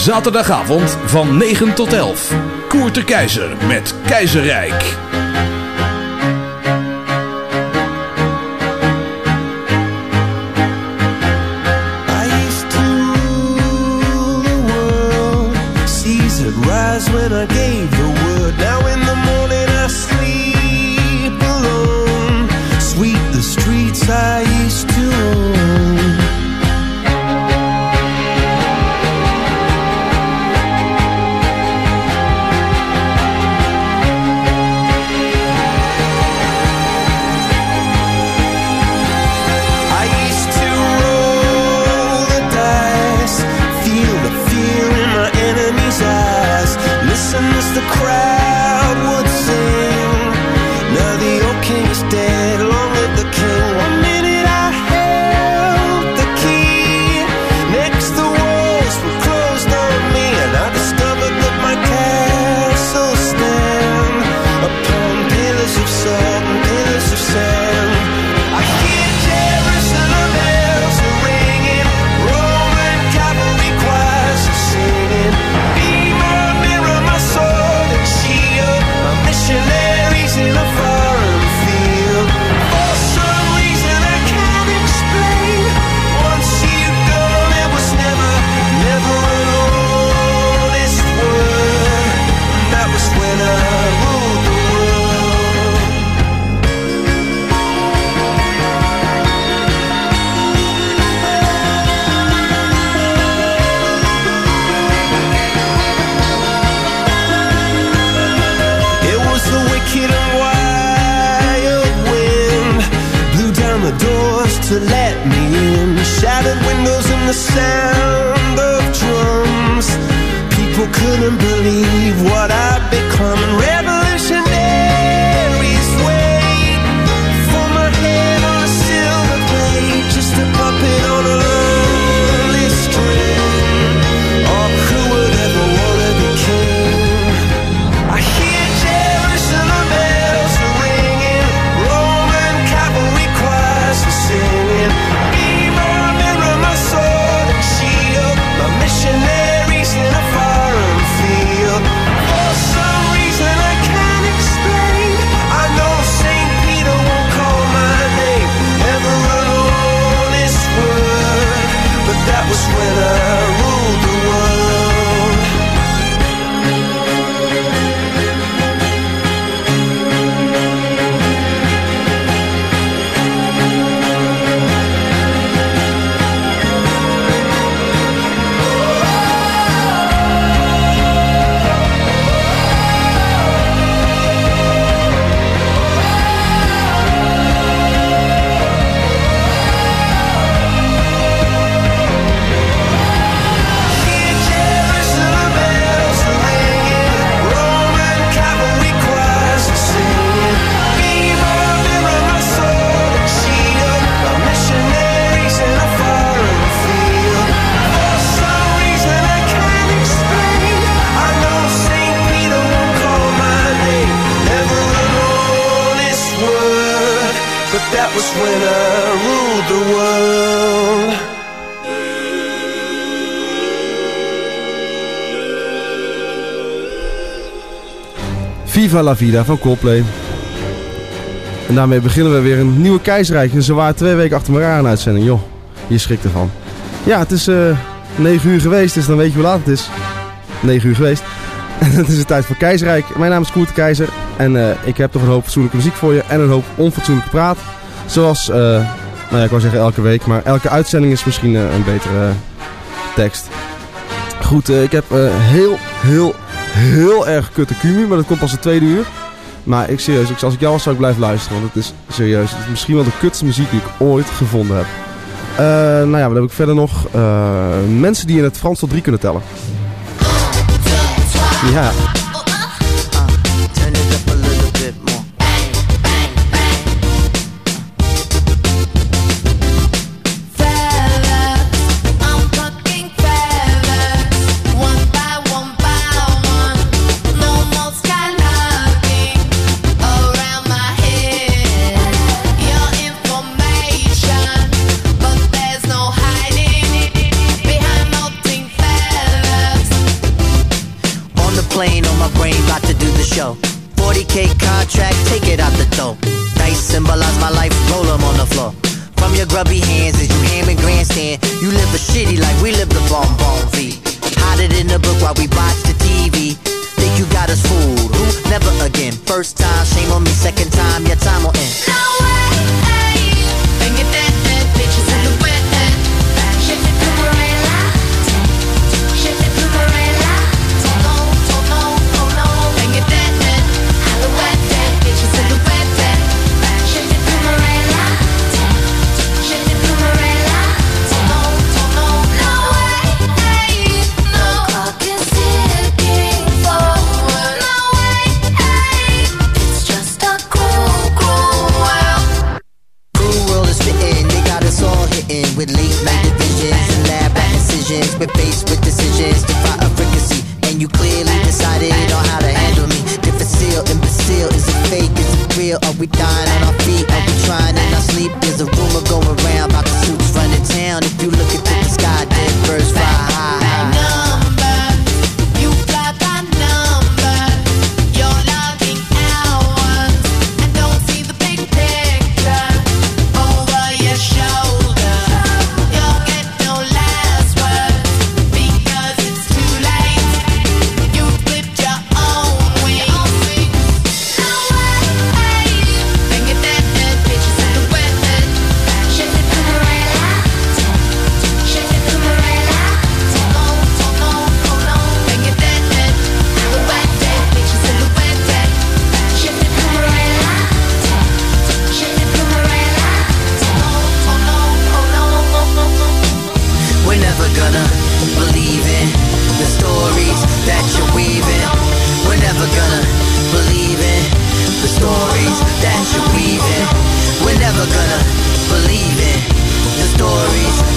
Zaterdagavond van 9 tot 11. Koert de Keizer met Keizerrijk. when I Viva la Vida van Coldplay. En daarmee beginnen we weer een nieuwe keizerrijk. En ze waren twee weken achter elkaar een uitzending. Joh, je schrikt ervan. Ja, het is eh 9 uur geweest, dus dan weet je hoe laat het is. 9 uur geweest. En het is de tijd voor keizerrijk. Mijn naam is Koert Keizer. En eh, ik heb toch een hoop fatsoenlijke muziek voor je. En een hoop onfatsoenlijke praat. Zoals, eh, nou ja, ik wou zeggen elke week. Maar elke uitzending is misschien een betere tekst. Goed, ik heb heel, heel, heel erg kutte Kumu, maar dat komt pas het tweede uur. Maar ik serieus, als ik jou was zou ik blijven luisteren, want het is serieus, het is misschien wel de kutste muziek die ik ooit gevonden heb. Eh, nou ja, wat heb ik verder nog? Eh, mensen die in het Frans tot drie kunnen tellen. Ja, yo. 40k contract, take it out the door. Dice symbolize my life, roll 'em on the floor. From your grubby hand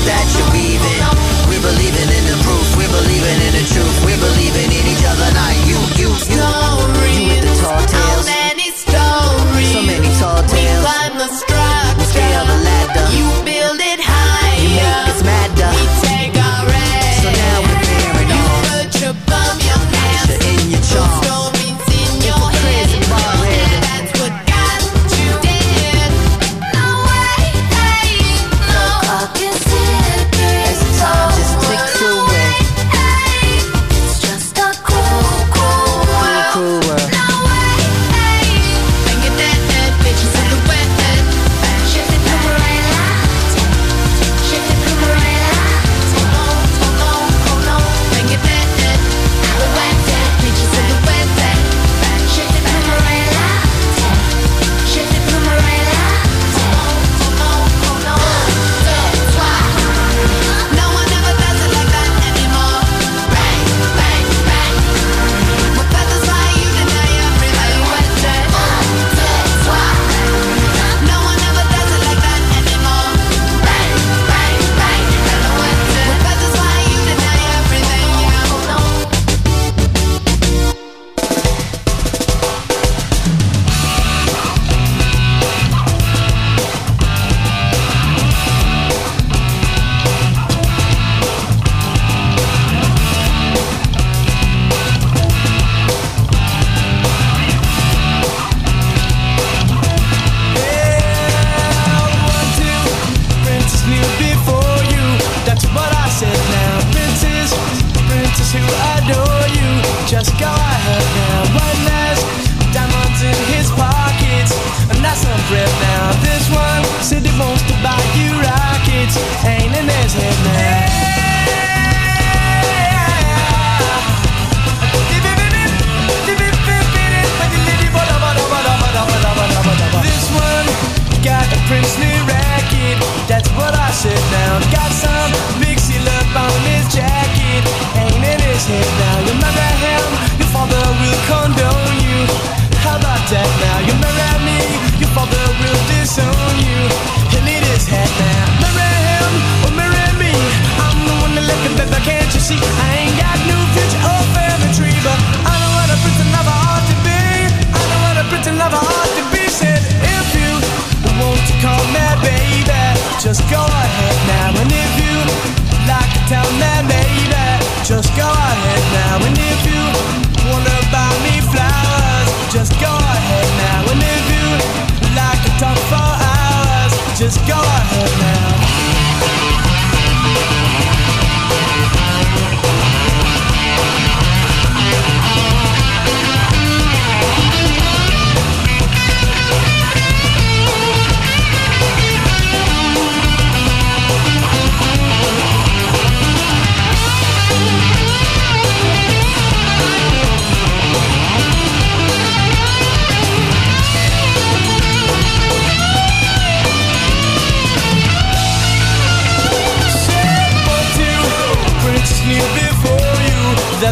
that you'll be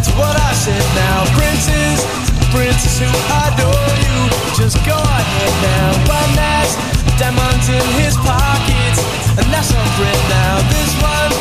That's what I said now. Princess, princess who adore you. Just go ahead now. One has diamonds in his pockets, and that's on Brit now. This one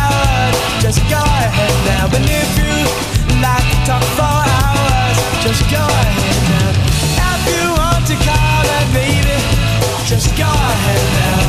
just go ahead now. And if you like to talk for hours, just go ahead now. If you want to me baby, just go ahead now.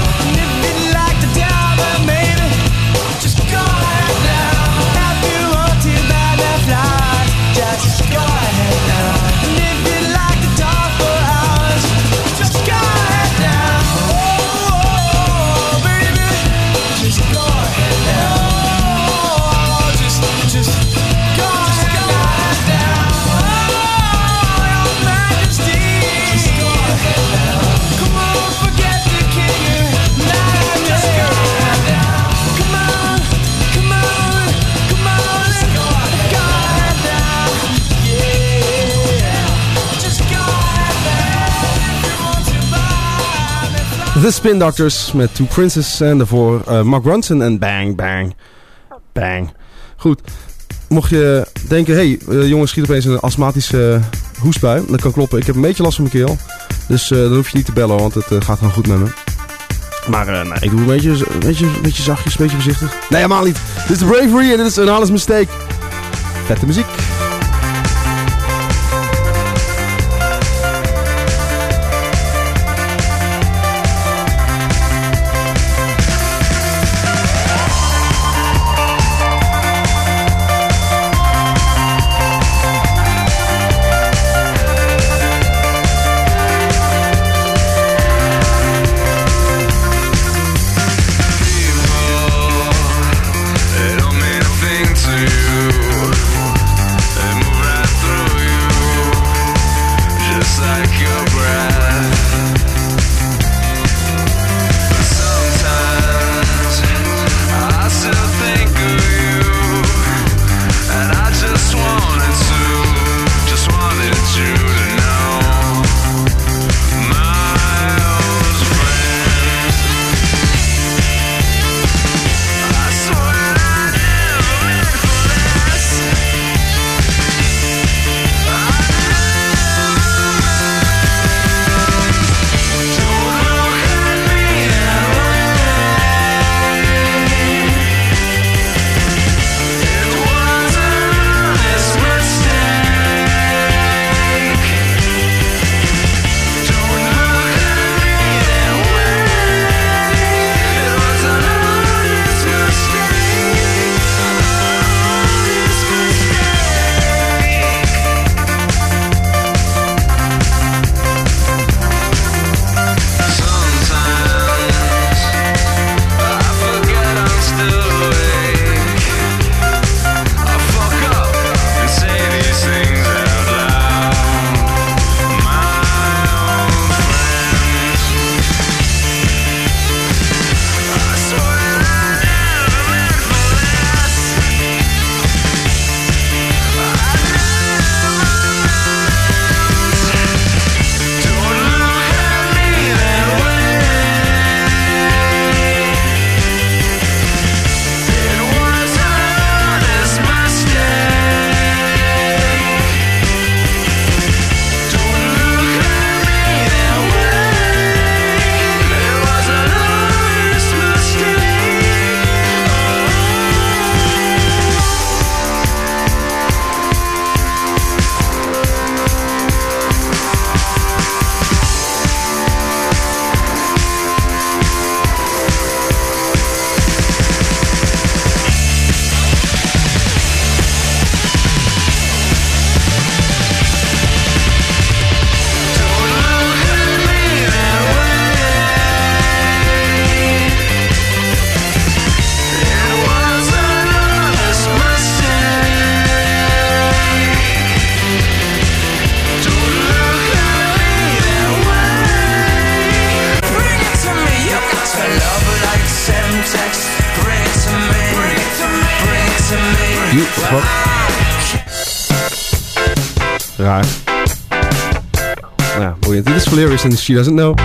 The Spin Doctors met Two Princes en daarvoor eh, Mark Ronson en Bang Bang Bang. Goed, mocht je denken, hé hey, eh, jongens schiet opeens een astmatische hoestbui. Dat kan kloppen, ik heb een beetje last van mijn keel. Dus eh, dan hoef je niet te bellen, want het gaat gewoon goed met me. Maar nou, ik doe een beetje, beetje, beetje zachtjes, een beetje voorzichtig. Nee, helemaal niet. Dit is de Bravery en dit is een Honest Mistake. Vette muziek. She Doesn't Know.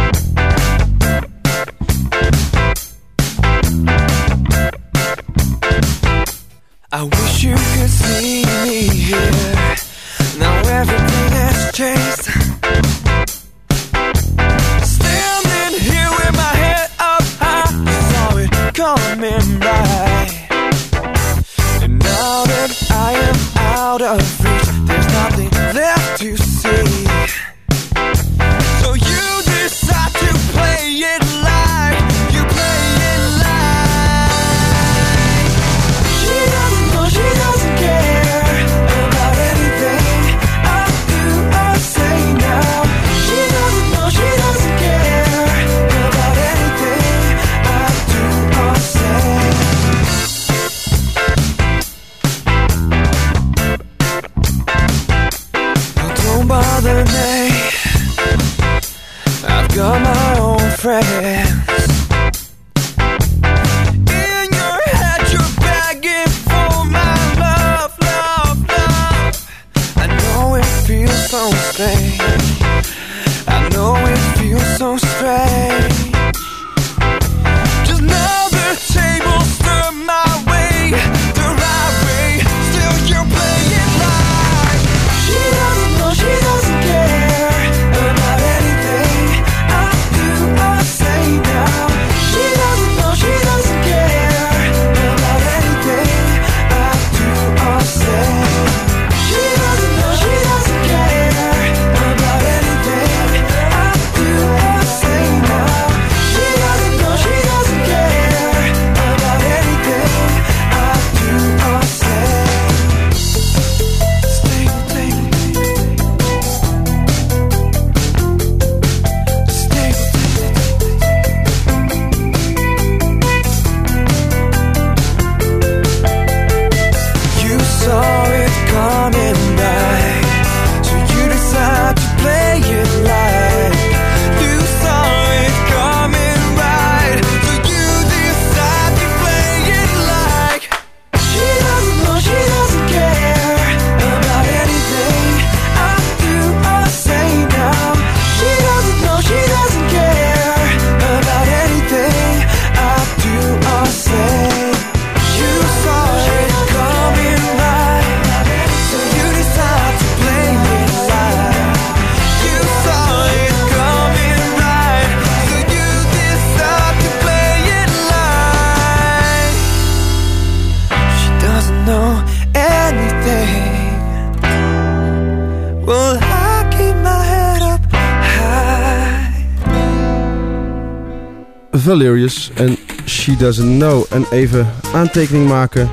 Doesn't Know. En even aantekening maken.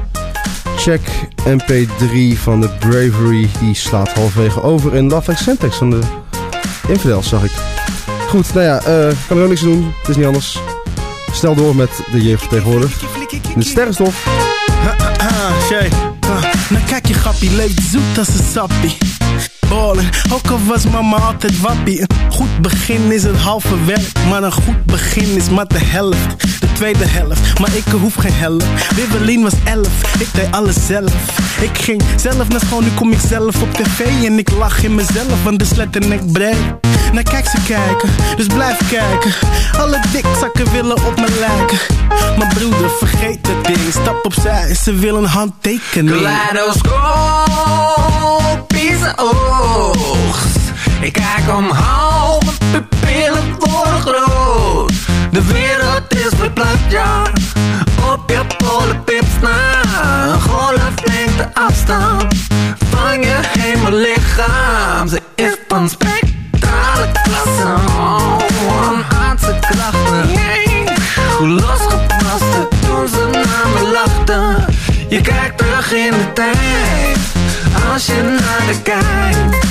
Check MP3 van de Bravery. Die slaat halverwege over in Love Like Syntax van de Infidels, zag ik. Goed, nou ja, eh, kan er ook niks doen. Het is niet anders. Snel door met de jeugd tegenwoordig. De sterrenstof. Shay. Ah, nou kijk je grappie, leeft zoet als een sappie. Ballen, ook al was mama altijd wappie. Een goed begin is het halve werk, maar een goed begin is maar de helft. De tweede helft, maar ik hoef geen helft. Wibbelin was elf, ik deed alles zelf. Ik ging zelf naar school, nu kom ik zelf op tv en ik lach in mezelf, want de sletten ik breed. Nou kijk ze kijken, dus blijf kijken. Alle dikzakken willen op me lijken. Maar broeder, vergeet het ding, stap opzij, ze willen een handtekening. Kaleidoscopische oogst. Ik kijk omhoog, hemellichaam. Ze is van spectrale klasse. Oh, een aardse krachten. Hoe losgepast toen ze naar me lachten. Je kijkt terug in de tijd, als je naar de kijkt.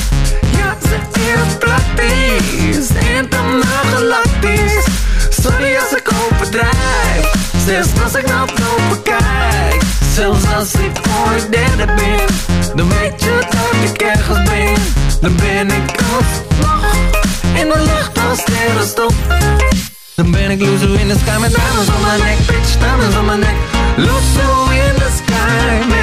Ja, ze is praktisch, helemaal galactisch. Sorry als ik overdrijf, zelfs als ik naar boven kijk. Zelfs als ik ooit derde ben, dan weet je ik ergens ben. Dan ben ik alsnog in de lucht als sterrenstof. Dan ben ik loser in the sky met diamonds on my neck, bitch, diamonds on my neck. Loser in the sky met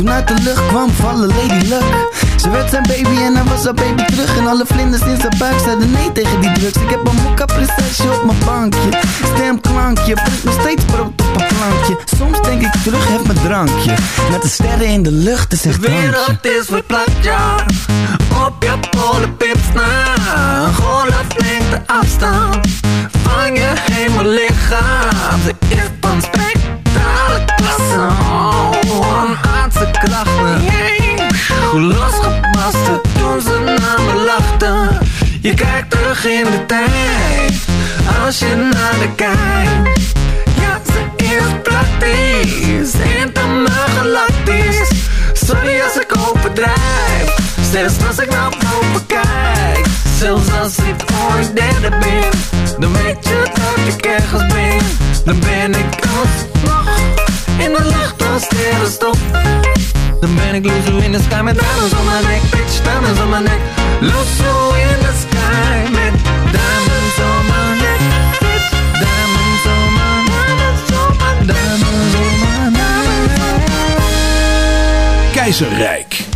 Toen uit de lucht kwam vallen Lady Luck. Ze werd zijn baby en hij was haar baby terug. En alle vlinders in zijn buik zeiden nee tegen die drugs. Ik heb een mokka prinsesje op mijn bankje. Stemklankje, brengt nog steeds brood op een plankje. Soms denk ik terug, heb mijn drankje. Met de sterren in de lucht, is echt De wereld is verplaatst, ja Op je polenpips na Een golflengte afstand Van je hemellichaam Ze is van spectrale klasse Oh, een aardse Hoe losgebarsten toen ze naar me lachten Je kijkt terug in de tijd Als je naar de kijkt ja, ze is praktisch, helemaal galactisch. Sorry als ik overdrijf, zelfs als ik naar boven kijk. Zelfs als ik ooit derde ben, dan weet je dat ik ergens ben. Dan ben ik alsnog in de lucht als sterrenstof. Dan ben ik loser in the sky met diamonds on my neck, bitch, diamonds on my neck. Loser in the sky met diamonds on my neck, bitch, diamonds on my neck, diamonds on my neck. Keizerrijk.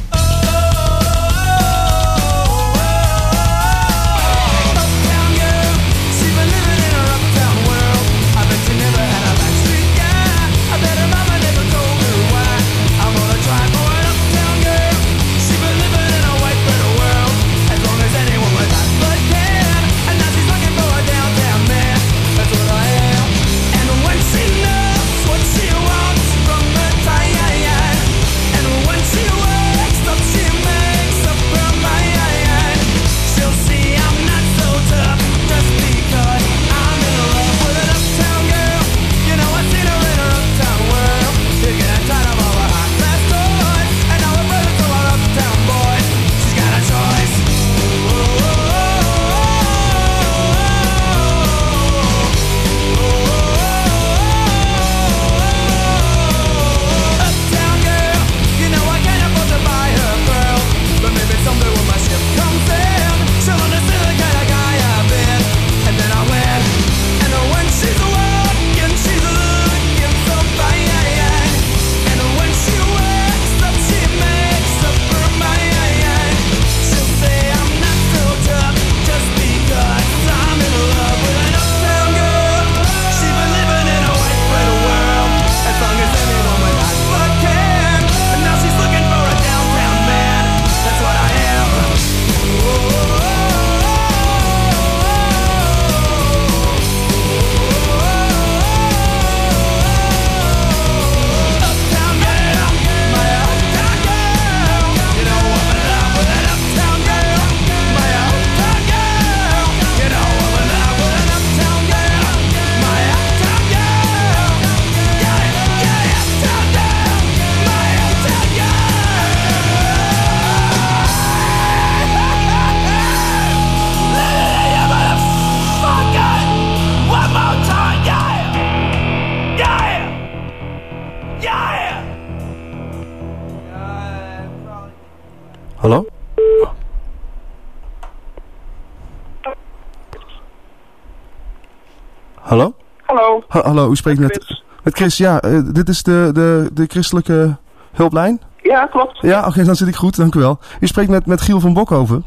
Ha- hallo, u spreekt met, met Chris. Ja, eh, dit is de, de, de christelijke hulplijn? Ja, klopt. Ja, oké, dan zit ik goed, dank u wel. U spreekt met, met Giel van Bokhoven.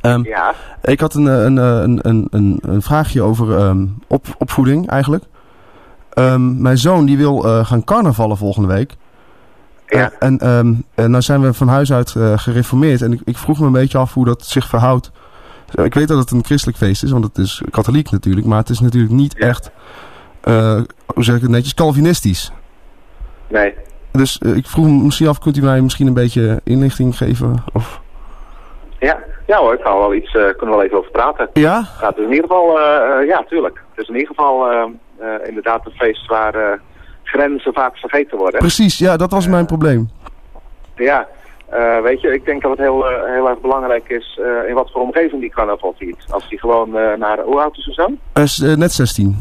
Ehm, Ja. Ik had een, eh, een, eh, een, een, een, een vraagje over ehm, op, opvoeding eigenlijk. Ehm, mijn zoon die wil gaan carnavallen volgende week. Ja. En en nou zijn we van huis uit gereformeerd. En ik, ik vroeg me een beetje af hoe dat zich verhoudt. Ik weet dat het een christelijk feest is, want het is katholiek natuurlijk. Maar het is natuurlijk niet echt, eh, hoe zeg ik het netjes, Calvinistisch. Nee. Dus eh, ik vroeg me misschien af, kunt u mij misschien een beetje inlichting geven? Of... Ja. Ja hoor, ik kan wel iets, eh, kunnen we wel even over praten. Ja? Ja, het is in ieder geval, ja tuurlijk. Het is in ieder geval inderdaad een feest waar grenzen vaak vergeten worden. Precies, ja, dat was mijn probleem. Ja, weet je, ik denk dat het heel, heel erg belangrijk is in wat voor omgeving die carnaval viert. Als die gewoon naar, hoe oud is eh, net 16.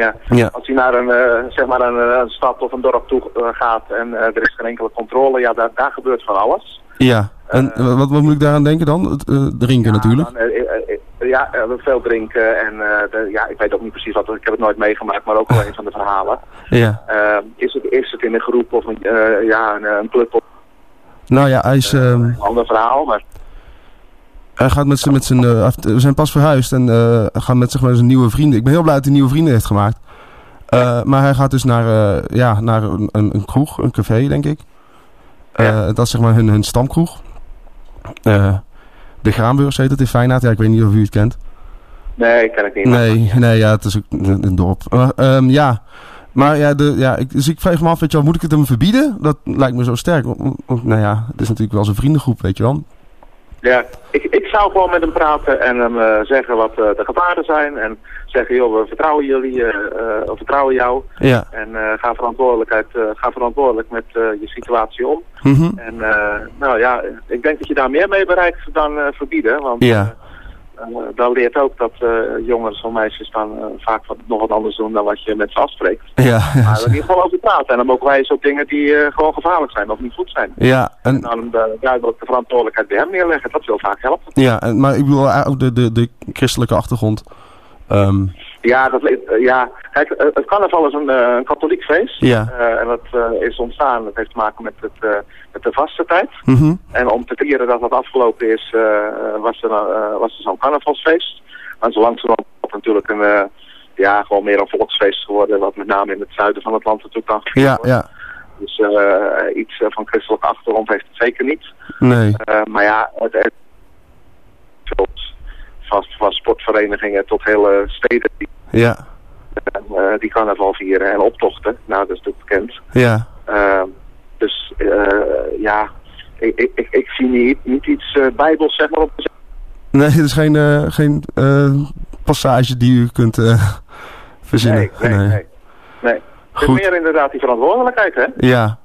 Ja. Ja. Als hij naar een, eh, zeg maar een, eh, een stad of een dorp toe eh, gaat en er is geen enkele controle, ja, daar, daar gebeurt van alles. Ja. En wat, wat moet ik daaraan denken dan? Het, drinken natuurlijk. Dan, eh, ja, veel drinken en de, ja, ik weet ook niet precies wat, ik heb het nooit meegemaakt, maar ook wel een van de verhalen. Ja. Is, het, is het in een groep of een, ja, een, een club of Nou ja, hij is... ehm, een ander verhaal, maar Hij gaat met zijn, met zijn, eh, we zijn pas verhuisd en eh, hij gaat met zeg maar, zijn nieuwe vrienden. Ik ben heel blij dat hij nieuwe vrienden heeft gemaakt. Eh, maar hij gaat dus naar, eh, ja, naar een, een, kroeg, een café denk ik. Eh, Dat is zeg maar hun, hun stamkroeg. Eh, de Graanbeurs heet het in Feyenaard. Ja, ik weet niet of u het kent. nee, ken ik niet. Nee, nee, ja, het is ook een, een dorp. Eh, ehm, ja, maar ja, de, ja ik, dus ik vraag me af, weet je wel, moet ik het hem verbieden? Dat lijkt me zo sterk. Nou ja, het is natuurlijk wel zijn vriendengroep, weet je wel. Ja, ik, ik zou gewoon met hem praten en hem eh, zeggen wat eh, de gevaren zijn. En zeggen, joh, we vertrouwen jullie, eh, we vertrouwen jou. Ja. En ga, verantwoordelijkheid, ga verantwoordelijk met je situatie om. Mhm. En nou ja, ik denk dat je daar meer mee bereikt dan verbieden. Want Ja. Eh, dat leert ook dat eh, jongens of meisjes dan eh, vaak wat, nog wat anders doen dan wat je met ze afspreekt. Ja, Maar in ieder geval over praten. En dan mogen wij eens op dingen die gewoon gevaarlijk zijn of niet goed zijn. ja, En en, dan de, duidelijk de verantwoordelijkheid bij hem neerleggen. Dat wil vaak helpen. ja en, maar ik bedoel ook de, de, de christelijke achtergrond. Ehm, Ja, dat, eh, ja. Kijk, eh, het carnaval is een, eh, een katholiek feest. Ja. En dat is ontstaan, dat heeft te maken met, het, met de vaste tijd. mhm. En om te vieren dat dat afgelopen is, was er, was er zo'n carnavalsfeest. En zo langzamerhand het natuurlijk een, ja, gewoon meer een volksfeest geworden. Wat met name in het zuiden van het land natuurlijk gevierd Ja, ja. Dus eh, iets van christelijke achtergrond heeft het zeker niet. Nee. Maar ja, het, het van, van sportverenigingen tot hele steden die, Ja, eh, die carnaval vieren en optochten. Nou, dat is natuurlijk bekend. ja. Eh, dus eh, ja, ik, ik, ik, ik zie niet, niet iets eh, bijbels zeg maar op de Nee, het is geen, geen passage die u kunt verzinnen. Nee, nee, nee. nee. Het is meer inderdaad die verantwoordelijkheid, hè? Ja.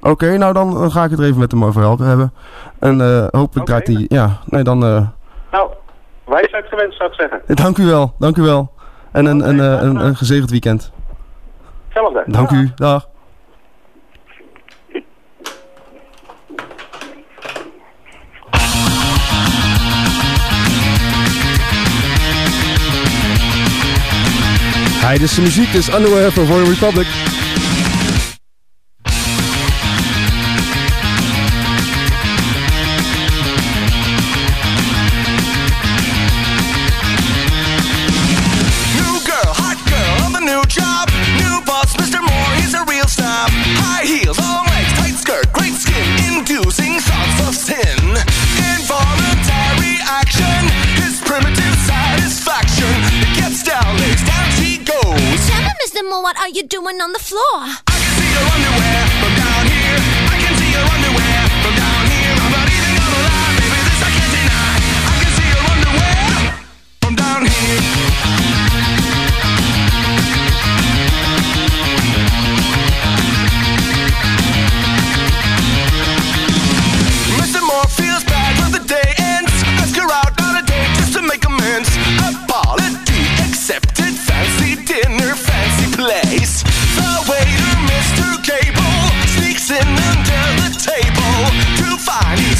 Oké, nou dan ga ik het er even met hem over helpen hebben. En eh hopelijk Oké. draait hij... Ja, nee dan... wijsheid gewenst zou ik zeggen. dank u wel, dank u wel. En een, een, eh, een, een gezegend weekend. Hetzelfde. Dank u, dag. Hi, dit is de muziek, is Underwear van Royal Republic. What are you doing on the floor? I can see your underwear from down here. I can see your underwear from down here. I'm not even gonna lie, baby, this I can't deny. I can see your underwear from down here.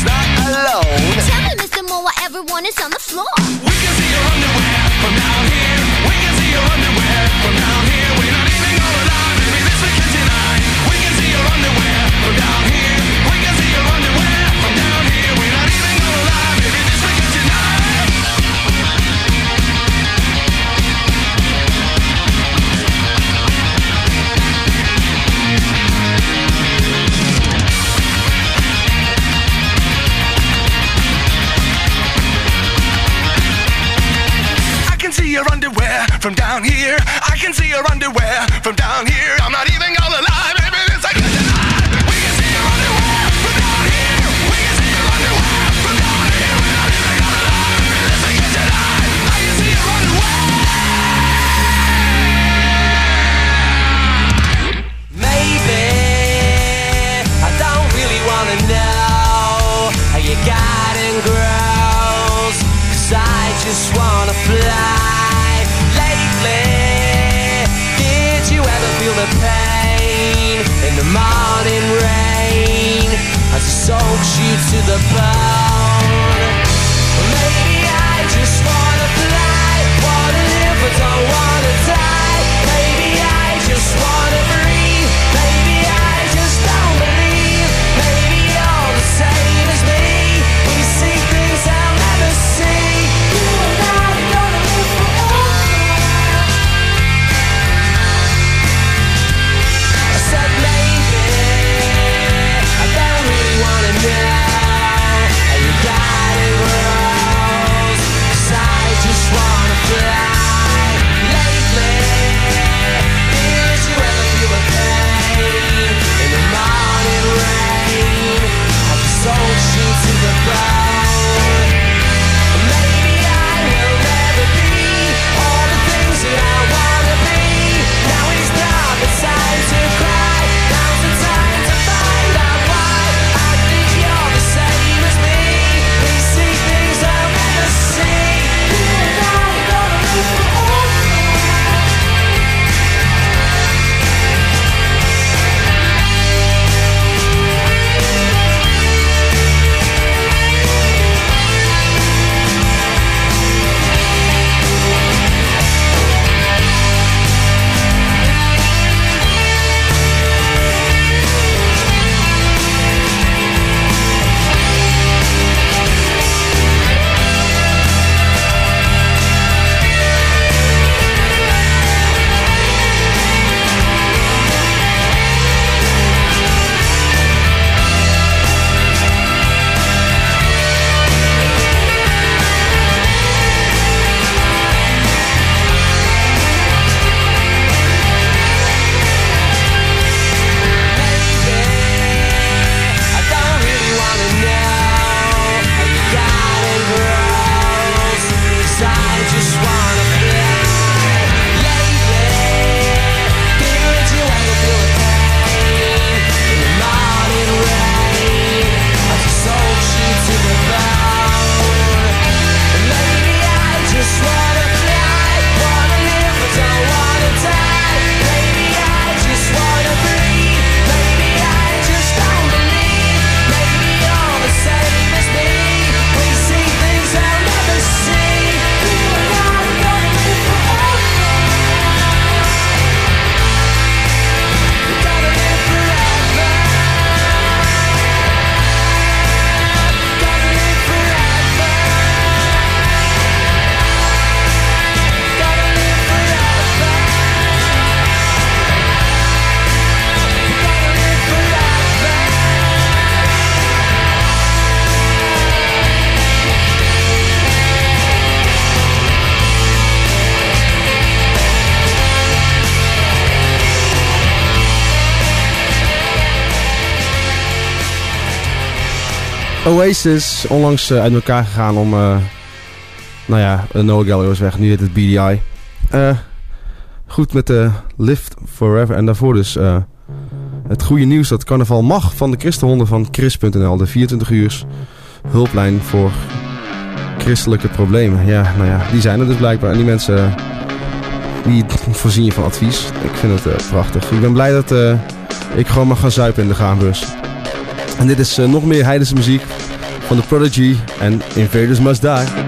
Not alone. Tell me, Mr. Moore, why everyone is on the floor. We can see your underwear from down here. I can see your underwear from down here. I'm not even gonna sold you to the bow. Oasis onlangs eh, uit elkaar gegaan om... Eh, nou ja, eh, Noah Gallagher is weg. Nu heet het BDI. goed met de Lift Forever. En daarvoor dus... Het goede nieuws dat carnaval mag van de christenhonden van Chris.nl. De 24 uur hulplijn voor christelijke problemen. Ja, nou ja, die zijn er dus blijkbaar. En die mensen, die voorzien je van advies. Ik vind het prachtig. Ik ben blij dat ik gewoon mag gaan zuipen in de gaanbus. En dit is nog meer heidense muziek. From The Prodigy and Invaders Must Die.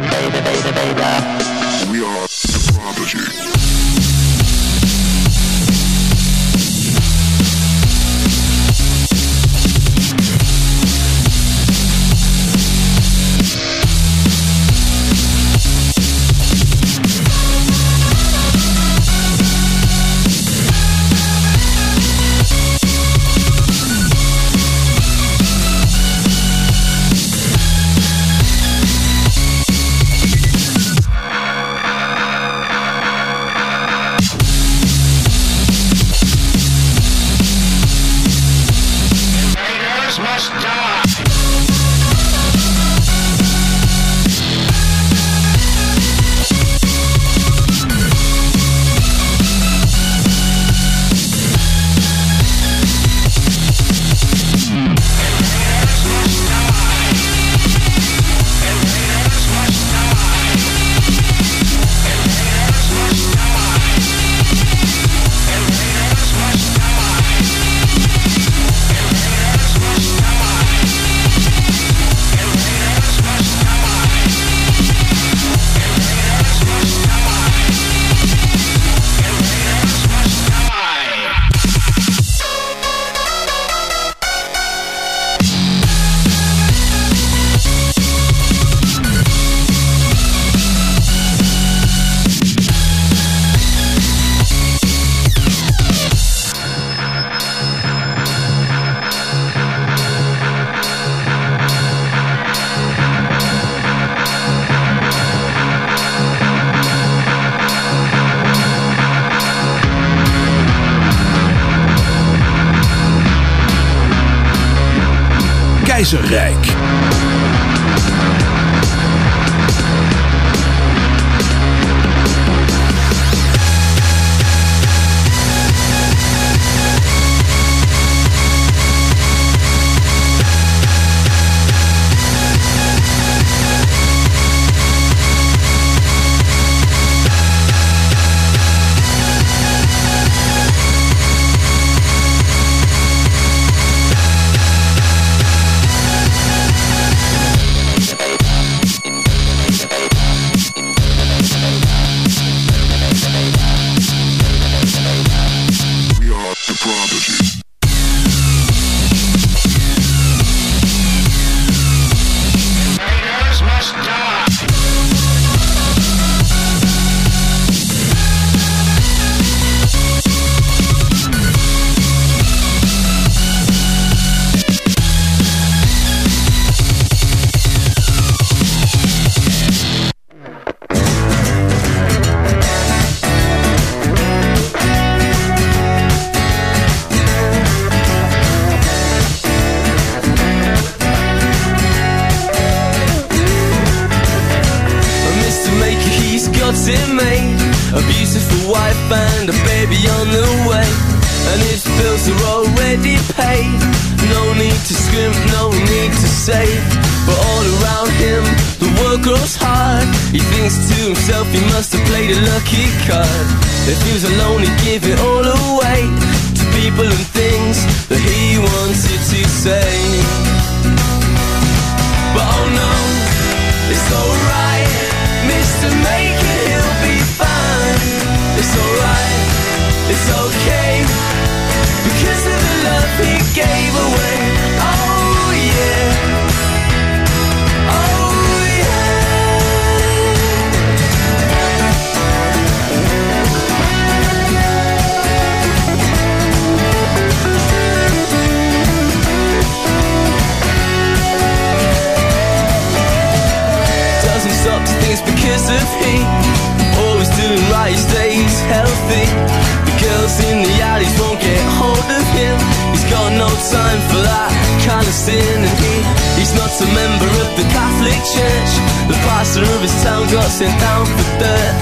sent down for dirt.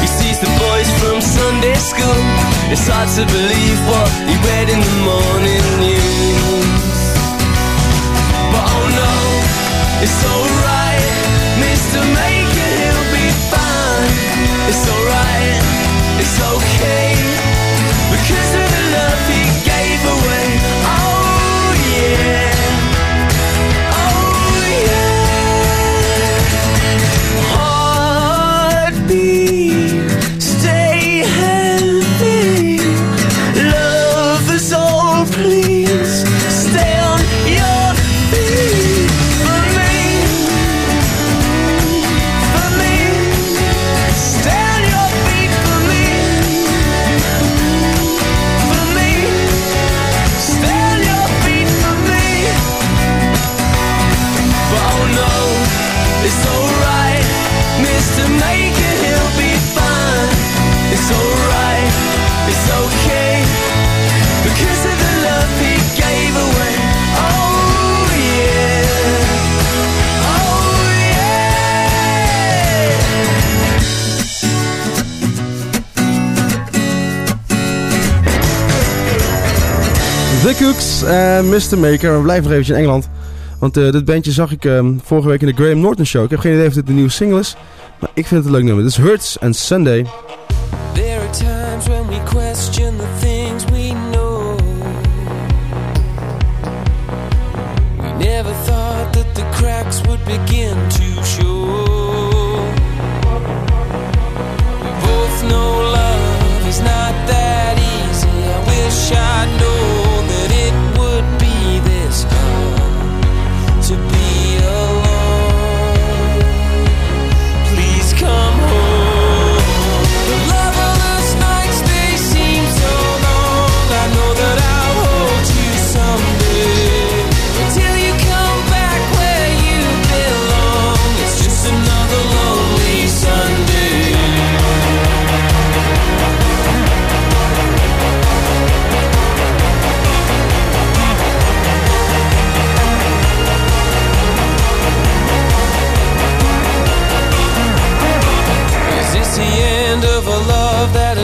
He sees the boys from Sunday school. It's hard to believe what he read in the morning news. But oh no, it's over. En eh, Mr. Maker. We blijven nog eventjes in Engeland. Want uh, dit bandje zag ik ehm, vorige week in de Graham Norton Show. Ik heb geen idee of dit de nieuwe single is. Maar ik vind het een leuk nummer. Dit is Hurts and Sunday. There are times when we question the things we know. We never thought that the cracks would begin to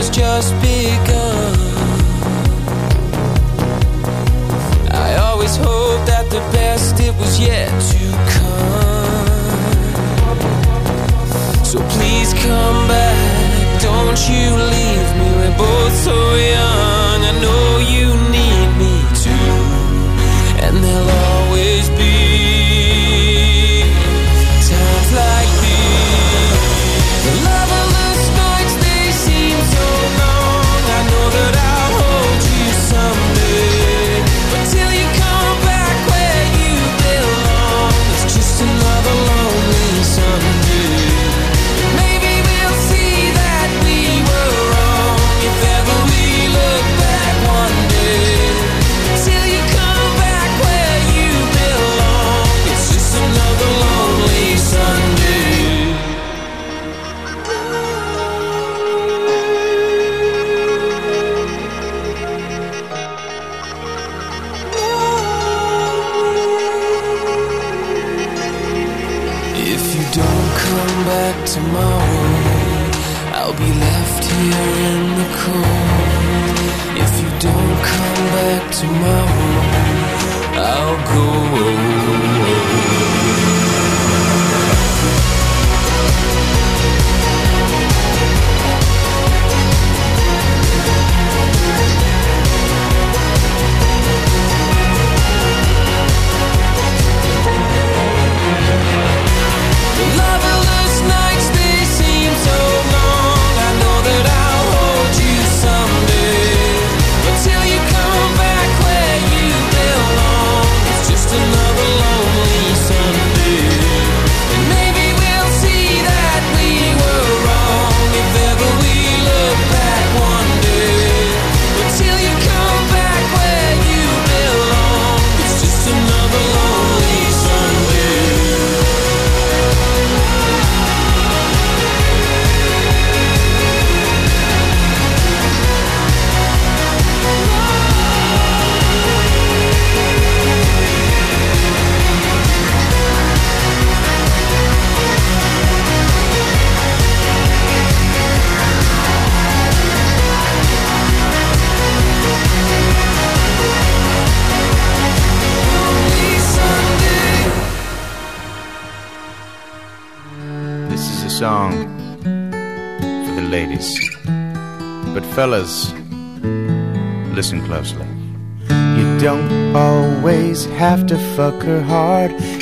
has just begun. I always hoped that the best it was yet to come. So please come back, don't you leave me. We're both so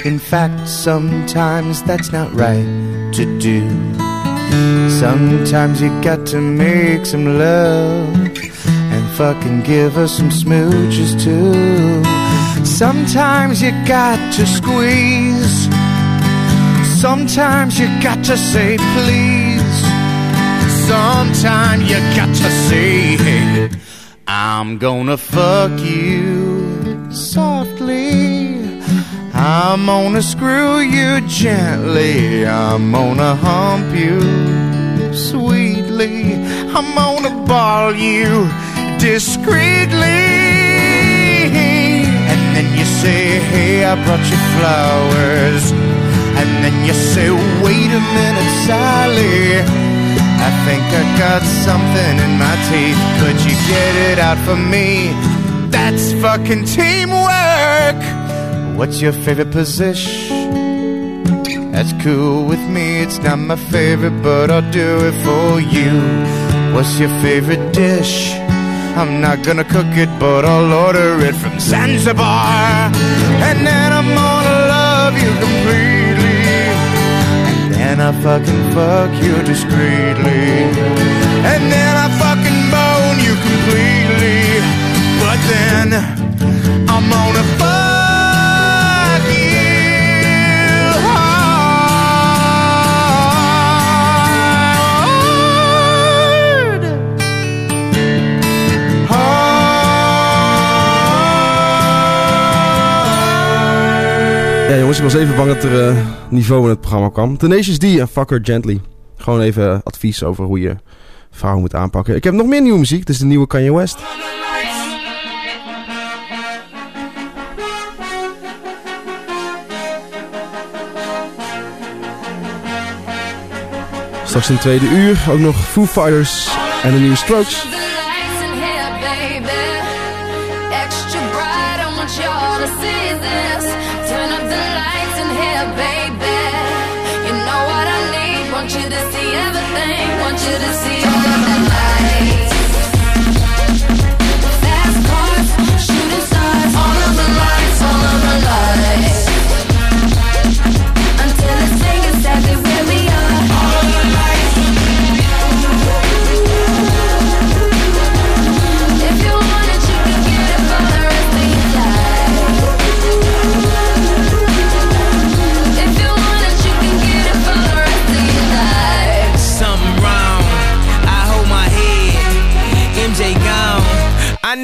In fact, sometimes that's not right to do. Sometimes you got to make some love and fucking give her some smooches too. Sometimes you got to squeeze. Sometimes you got to say please. Sometimes you got to say, hey, I'm gonna fuck you softly. I'm gonna screw you gently. I'm gonna hump you sweetly. I'm gonna ball you discreetly. And then you say, hey, I brought you flowers. And then you say, wait a minute, Sally. I think I got something in my teeth. Could you get it out for me? That's fucking teamwork. What's your favorite position? That's cool with me. It's not my favorite, but I'll do it for you. What's your favorite dish? I'm not gonna cook it, but I'll order it from Zanzibar. And then I'm gonna love you completely. And then I fucking fuck you discreetly. And then I fucking bone you completely. But then Ja jongens, ik was even bang dat er eh, niveau in het programma kwam. Tenacious D en Fucker Gently. Gewoon even advies over hoe je vrouwen moet aanpakken. Ik heb nog meer nieuwe muziek. Dit is de nieuwe Kanye West. Straks in tweede uur ook nog Foo Fighters en de nieuwe Strokes.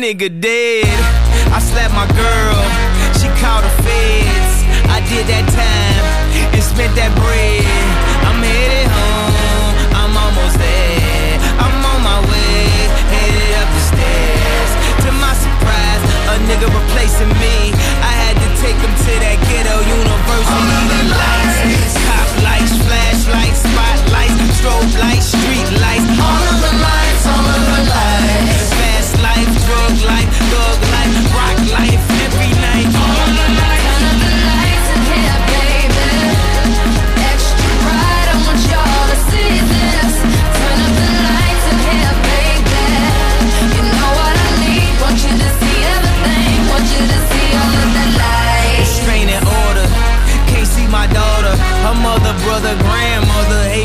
nigga dead. I slapped my girl, she called the feds. I did that time and spent that bread. I'm headed home, I'm almost there. I'm on my way, headed up the stairs. To my surprise, a nigga replacing me. I had to take him to that ghetto university. The lights, top lights, flashlights, spotlights, strobe lights, street lights.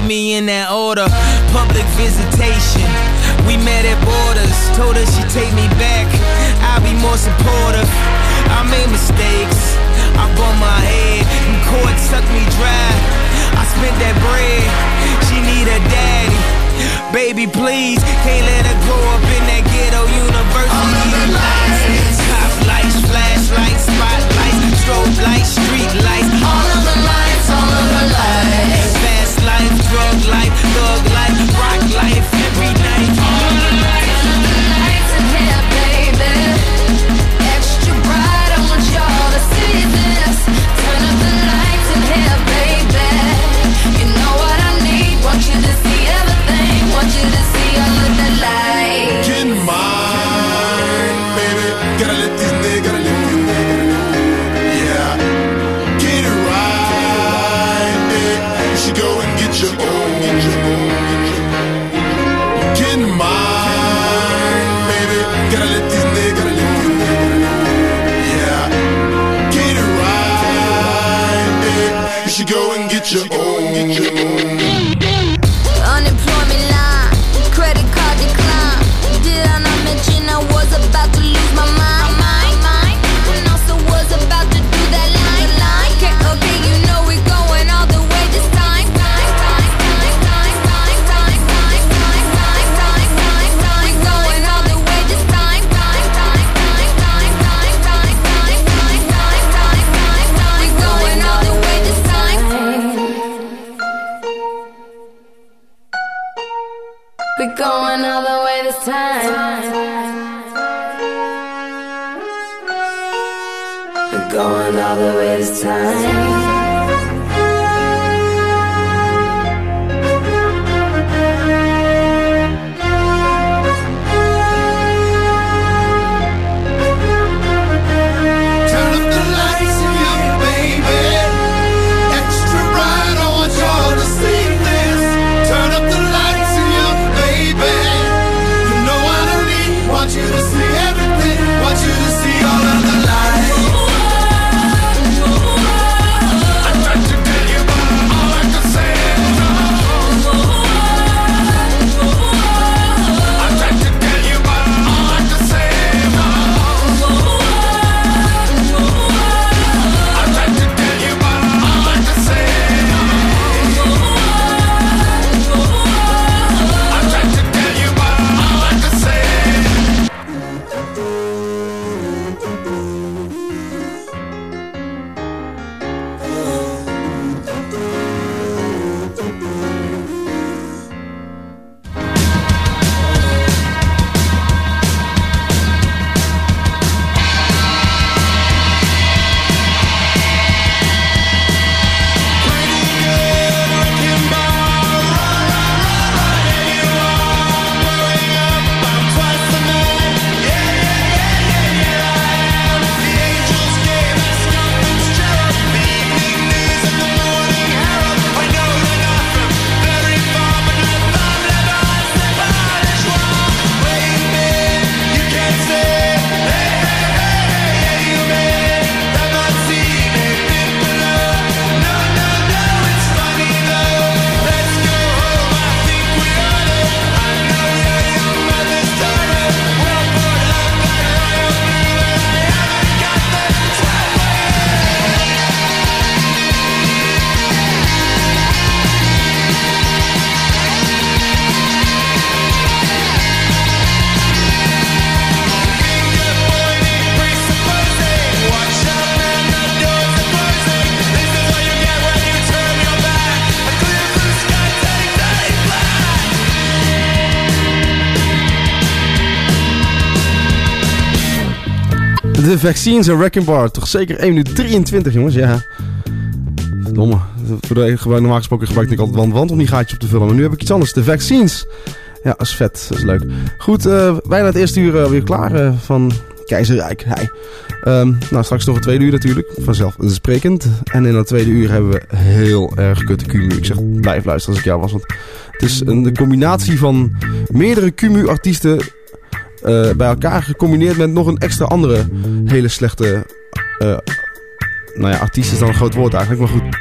put me in that order. Public visitation. We met at borders. Told her she take me back. I'll be more supportive. I made mistakes. I bumped my head. And court sucked me dry. I spent that bread. She need a daddy. Baby, please. Can't let her grow up in that ghetto university. lights, top lights, flashlights, spotlights, strobe lights, street lights. All of the lights, all of the lights. Drug life, thug life. Vaccines en Wrecking Bar. Toch zeker 1 minuut 23, jongens. Ja. Verdomme. Voor de normaal gesproken gebruik ik altijd wand-wand om die gaatje op te vullen. Maar nu heb ik iets anders. De vaccines. Ja, dat is vet. Dat is leuk. Goed, eh bijna het eerste uur eh, weer klaar eh, van Keizerrijk. Hij. Ehm, nou, straks nog een tweede uur natuurlijk. Vanzelfsprekend. En in dat tweede uur hebben we heel erg kutte Cumu. Ik zeg, blijf luisteren als ik jou was. Want het is een, een combinatie van meerdere Cumu-artiesten eh, bij elkaar gecombineerd met nog een extra andere hele slechte... eh, nou ja, artiest is dan een groot woord eigenlijk, maar goed.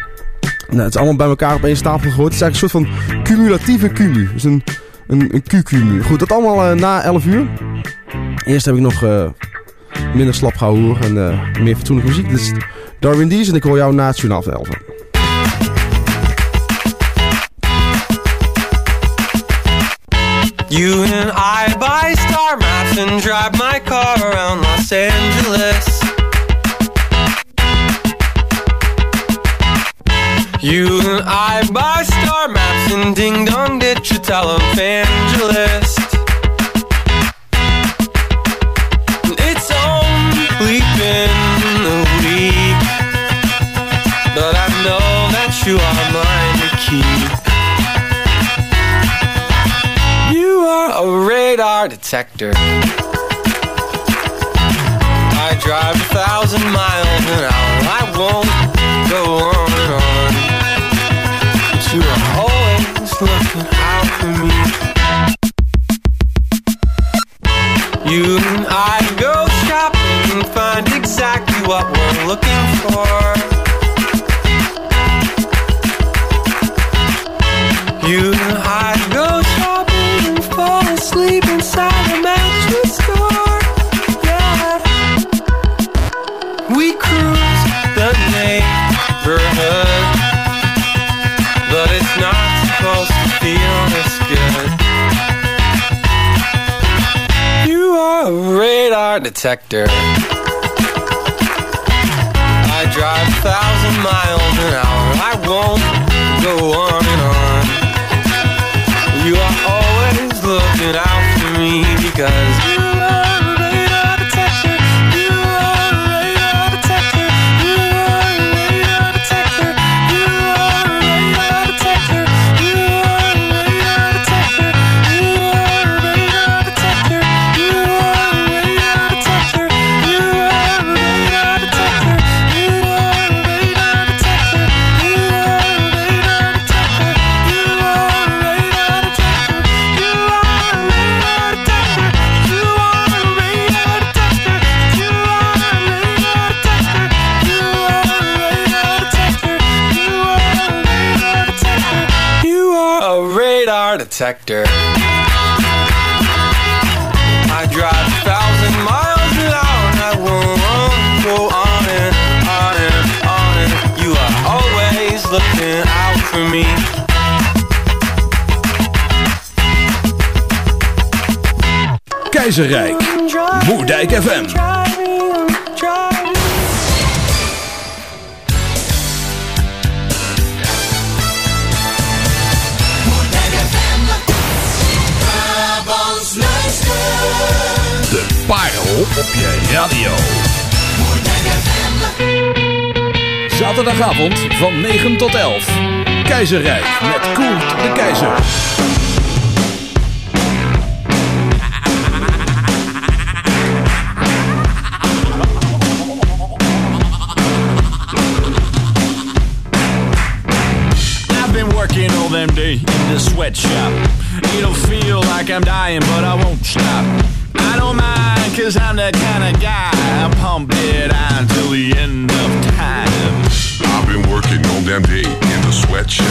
Nou, het is allemaal bij elkaar op één stapel gegooid. Het is eigenlijk een soort van cumulatieve cumu. Dus een, een, een Q-cumu. Goed, dat allemaal eh, na 11 uur. Eerst heb ik nog minder slap hoor. En meer fatsoenlijke muziek. Is Darwin Dees en ik hoor jou na het van 11. You and I star and drive my car around Los Angeles. You and I buy star maps and ding dong ditch a televangelist. Radar detector. I drive a thousand miles an hour. I won't go on and on. But you are always looking out for me. You and I go shopping and find exactly what we're looking for. You and I We cruise the neighborhood, but it's not supposed to feel this good. You are a radar detector. I drive a thousand miles an hour. I won't go on and on. You are always looking out because detector. I drive a thousand miles and I won't go on and on and on and you are always looking out for me. Keizerrijk. Moerdijk FM. Parel op je radio. Zaterdagavond van 9 tot 11. Keizerrijk met Koert de Keizer. All day in the sweatshop. It'll feel like I'm dying, but I won't stop. I don't mind, cause I'm that kind of guy. I pump it on till the end of time. I've been working all damn day in the sweatshop.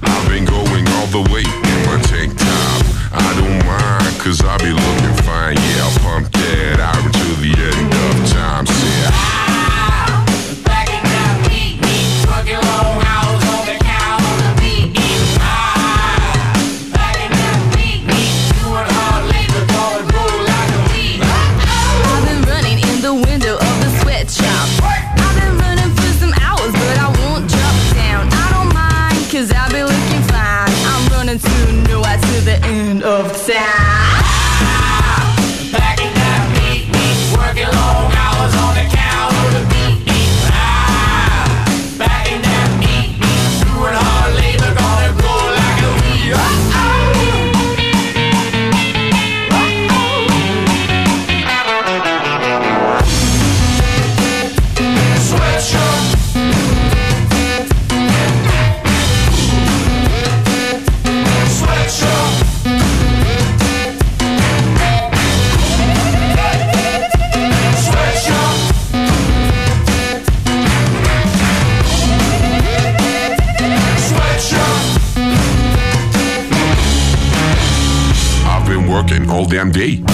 I've been going all the way in my tank top. I don't mind, cause I be looking fine. Yeah, I'll pump that out until the end também.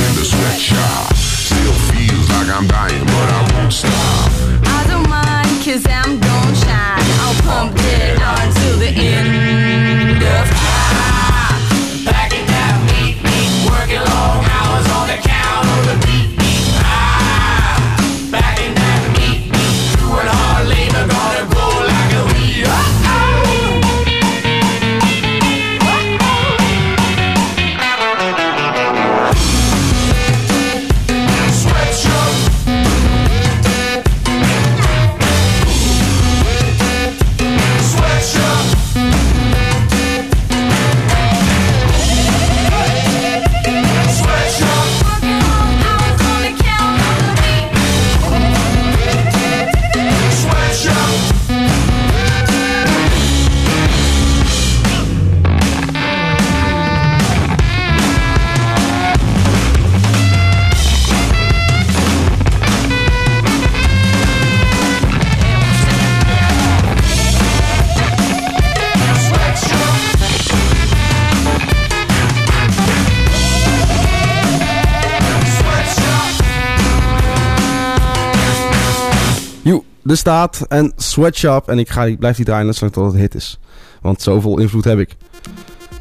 Staat en Sweatshop. En ik, ga, ik blijf die draaien zolang het hit is. Want zoveel invloed heb ik.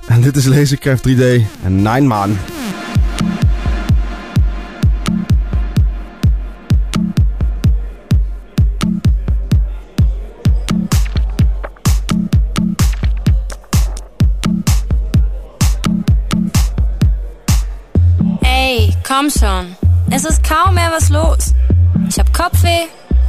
En dit is Lasercraft 3D en Nine Man. Ey, komm schon. Es ist kaum mehr was los. Ich hab Kopfweh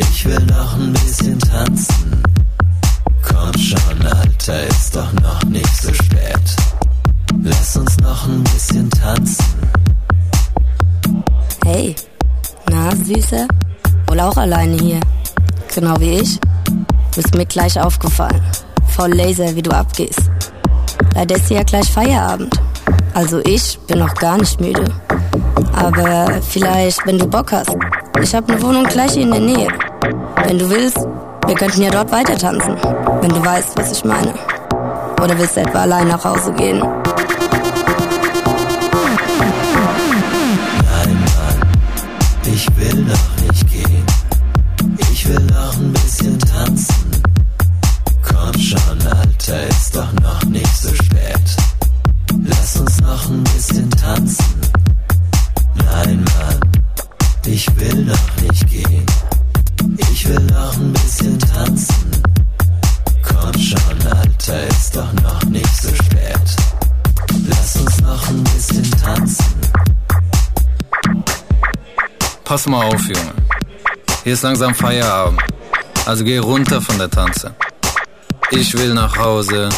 Ich will noch ein bisschen tanzen. Komm schon, Alter, ist doch noch nicht so spät. Lass uns noch ein bisschen tanzen. Hey, na, Süße? Wohl auch alleine hier. Genau wie ich. Bist mir gleich aufgefallen. Voll Laser, wie du abgehst. Leider ist ja gleich Feierabend. Also ich bin noch gar nicht müde. Aber vielleicht, wenn du Bock hast. Ich habe eine Wohnung gleich in der Nähe. Wenn du willst, wir könnten ja dort weiter tanzen. Wenn du weißt, was ich meine. Oder willst du etwa allein nach Hause gehen? Nein, Mann, ich will noch nicht gehen. Ich will noch ein bisschen tanzen. Komm schon, Alter, ist doch noch nicht so spät. Lass uns noch ein bisschen tanzen. Nein, Mann, ich will noch nicht gehen. Ich will noch ein bisschen tanzen. Komm schon, Alter, ist doch noch nicht so spät. Lass uns noch ein bisschen tanzen. Pass mal auf, Junge. Hier ist langsam Feierabend. Also geh runter von der Tanze. Ich will nach Hause,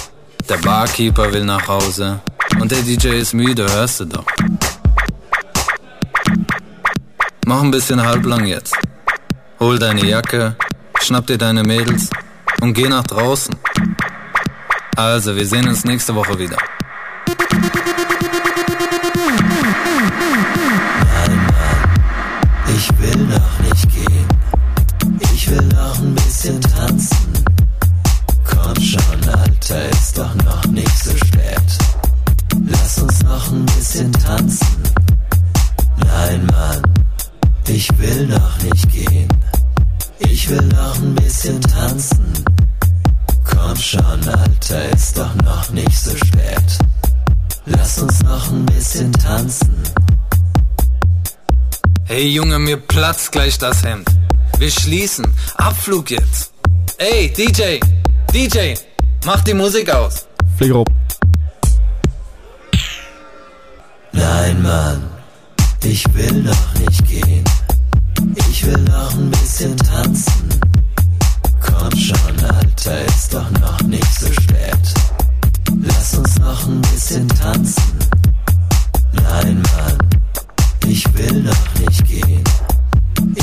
der Barkeeper will nach Hause und der DJ ist müde, hörst du doch. Mach ein bisschen halblang jetzt. Hol deine Jacke, schnapp dir deine Mädels und geh nach draußen. Also, wir sehen uns nächste Woche wieder. Nein, Mann, ich will noch nicht gehen. Ich will noch ein bisschen tanzen. Komm schon, Alter, ist doch noch nicht so spät. Lass uns noch ein bisschen tanzen. Ich will noch nicht gehen. Ich will noch ein bisschen tanzen. Komm schon, Alter, ist doch noch nicht so spät. Lass uns noch ein bisschen tanzen. Hey Junge, mir platzt gleich das Hemd. Wir schließen. Abflug jetzt. Ey, DJ, DJ, mach die Musik aus. Flieg op. Nein, Mann, ich will noch nicht gehen. Ich will noch ein bisschen tanzen. Komm schon, Alter, ist doch noch nicht so spät. Lass uns noch ein bisschen tanzen. Nein, Mann, ich will noch nicht gehen.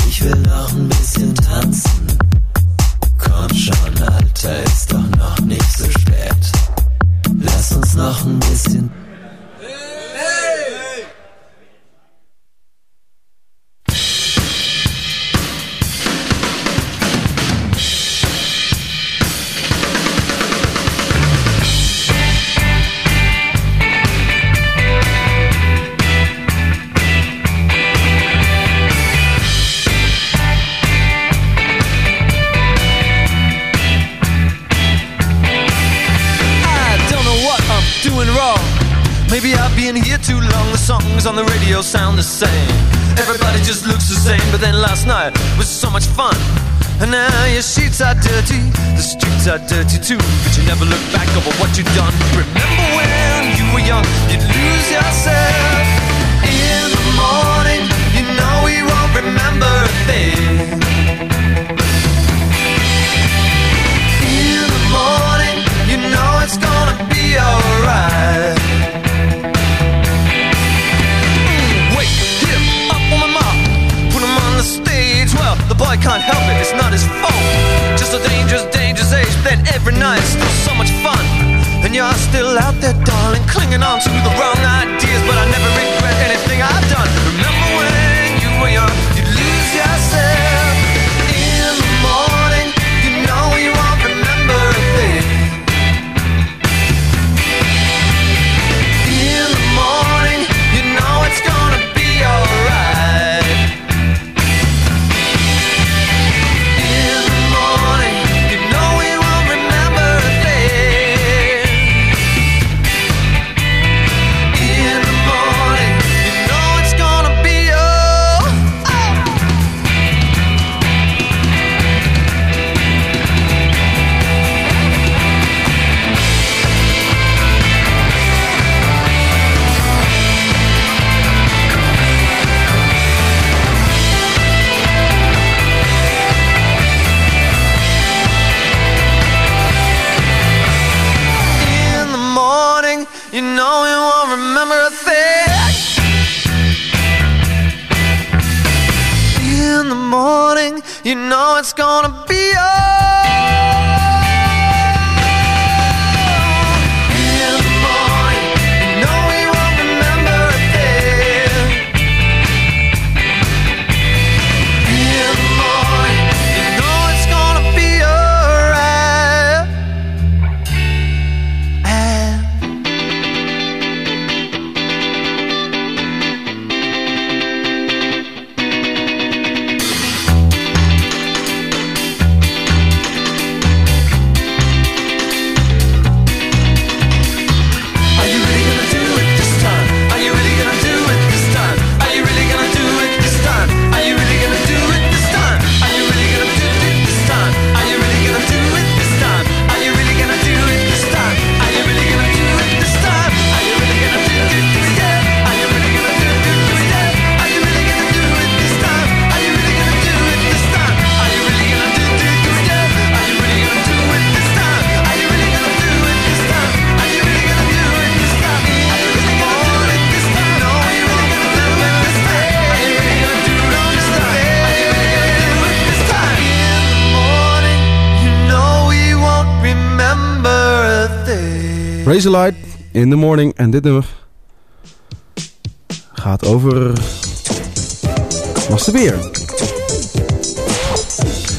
Ich will noch ein bisschen tanzen. Komm schon, Alter, ist are dirty too, but you never look back over what you've done. Remember Razorlight in the morning. En dit nummer gaat over masturberen.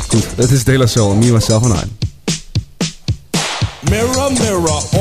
Goed, dit is De La Soul, Me, Myself and I. Mirror, mirror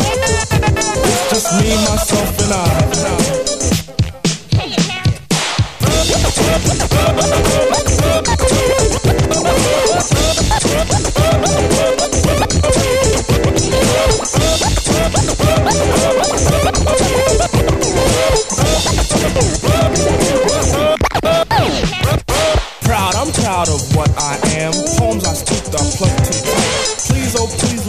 Just me, myself, and I. Proud, I'm proud of what I am. Homes I stooped, I plucked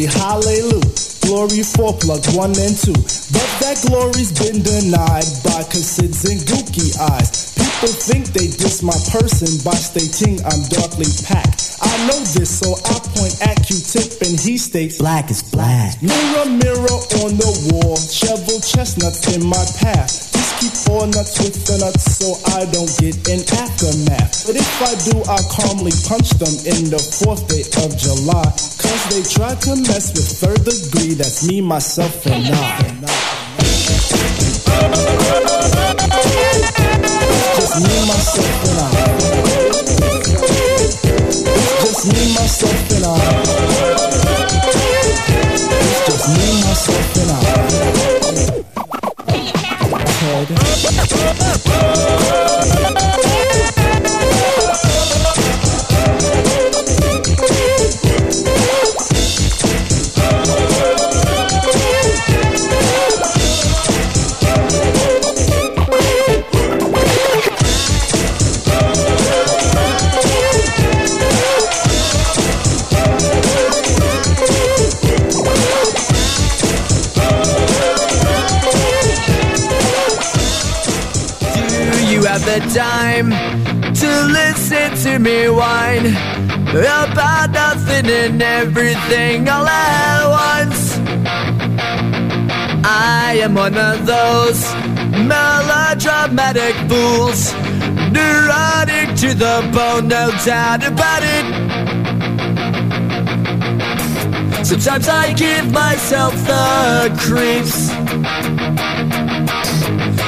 Glory, hallelujah. Glory for plug one and two. But that glory's been denied by Casids and Gookie eyes. People think they diss my person by stating I'm darkly packed. I know this, so I point at Q-tip and he states black is black. Mirror, mirror on the wall, shovel chestnuts in my path. Keep all nuts with the nuts so I don't get an aftermath. But if I do, I calmly punch them in the fourth day of July. Cause they try to mess with third degree, that's me, myself, and I. Just me, myself, and I. Just me, myself, and I. Just me, myself, and Do everything all at once? I am one of those melodramatic fools, neurotic to the bone, no doubt about it. Sometimes I give myself the creeps.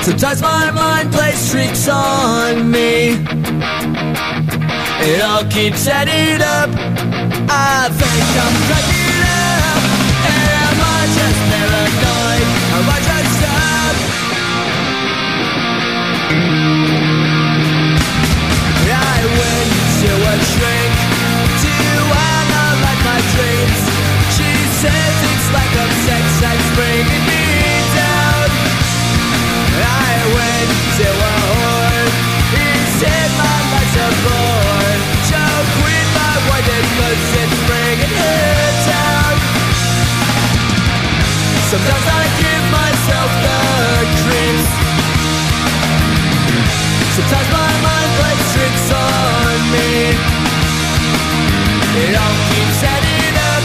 Sometimes my mind plays tricks on me. It all keeps adding up. I think I'm cracking up. Am I just paranoid? I? I went to a to my dreams. She says it's like sex bringing me down. I went to a Sometimes my mind plays tricks on me. It all keeps adding up.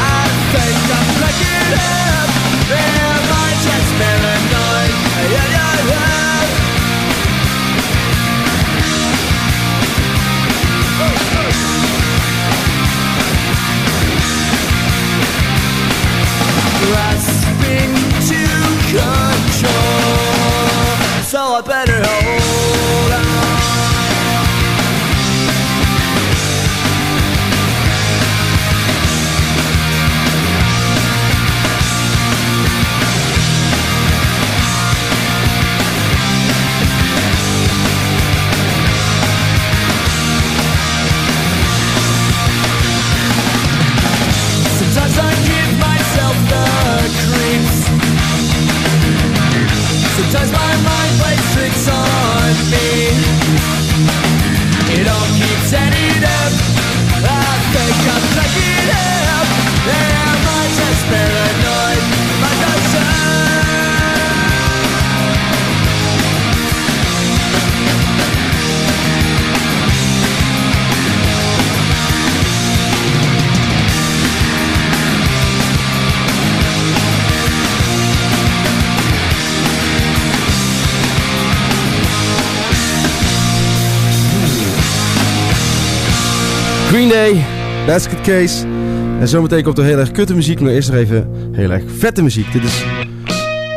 I think I'm cracking up. Am I just paranoid? Yeah, yeah, yeah. Day, Basket Case. En zometeen komt er heel erg kutte muziek, maar eerst nog even heel erg vette muziek. Dit is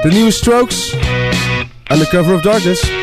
De nieuwe Strokes. Under Cover of Darkness.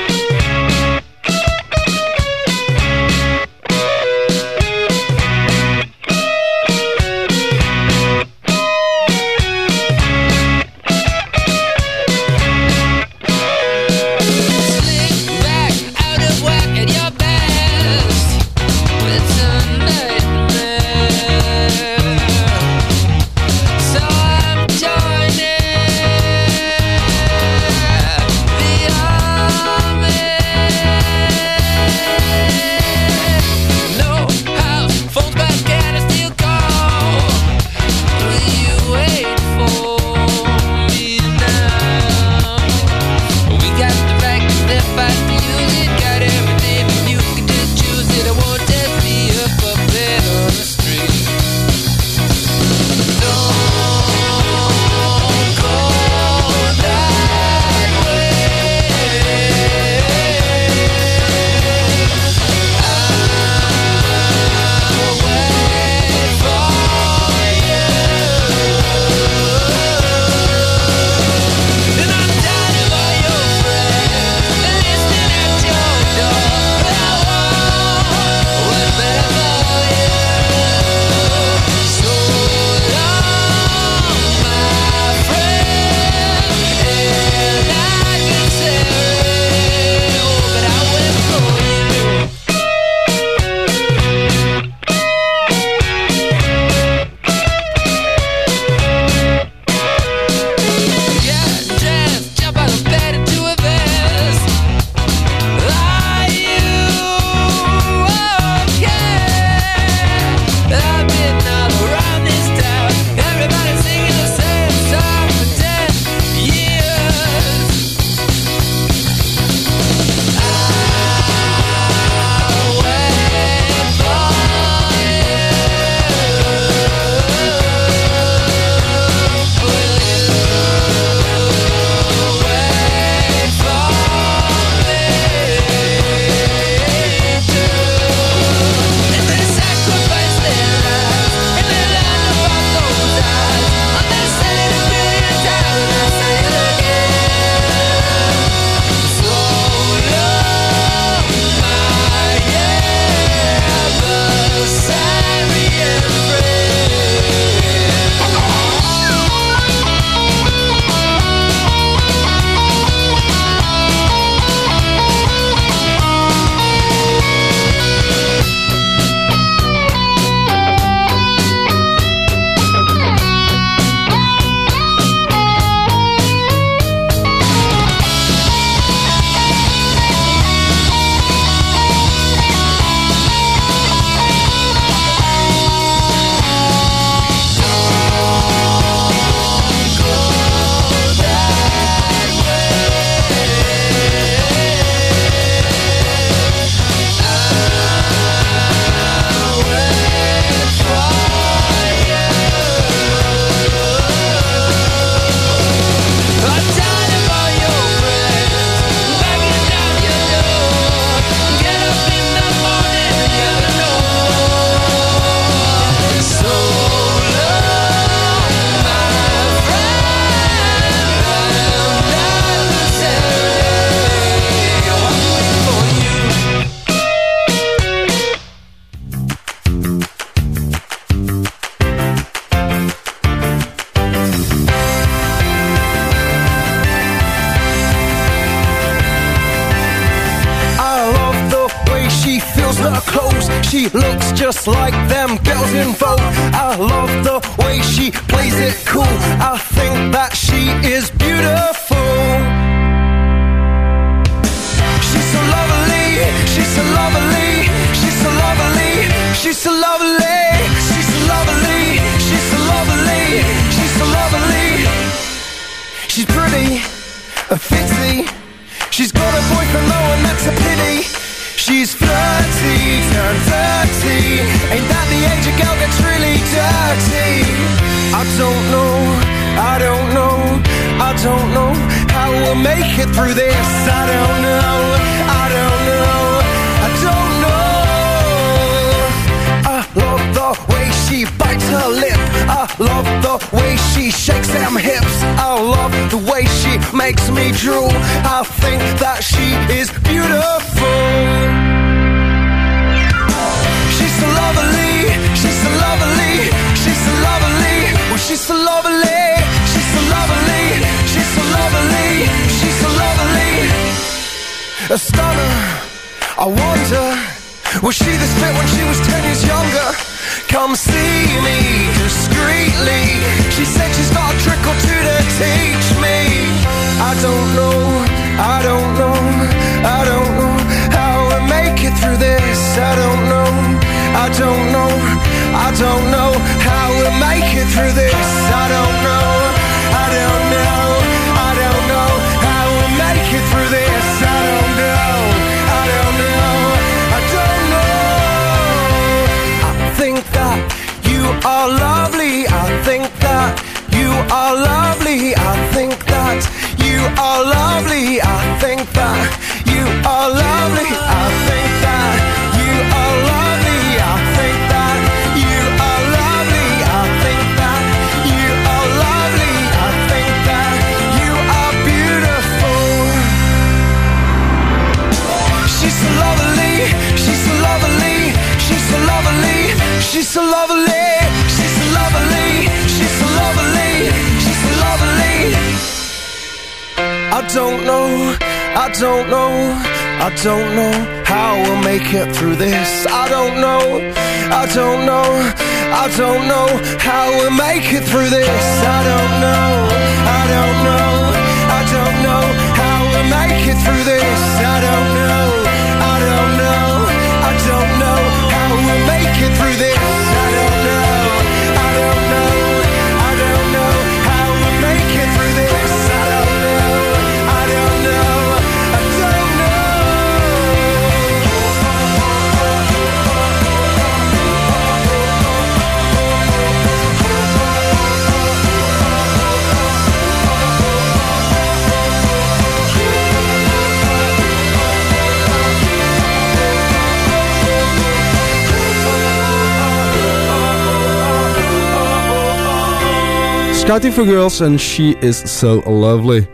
Scouting for Girls en She is So Lovely.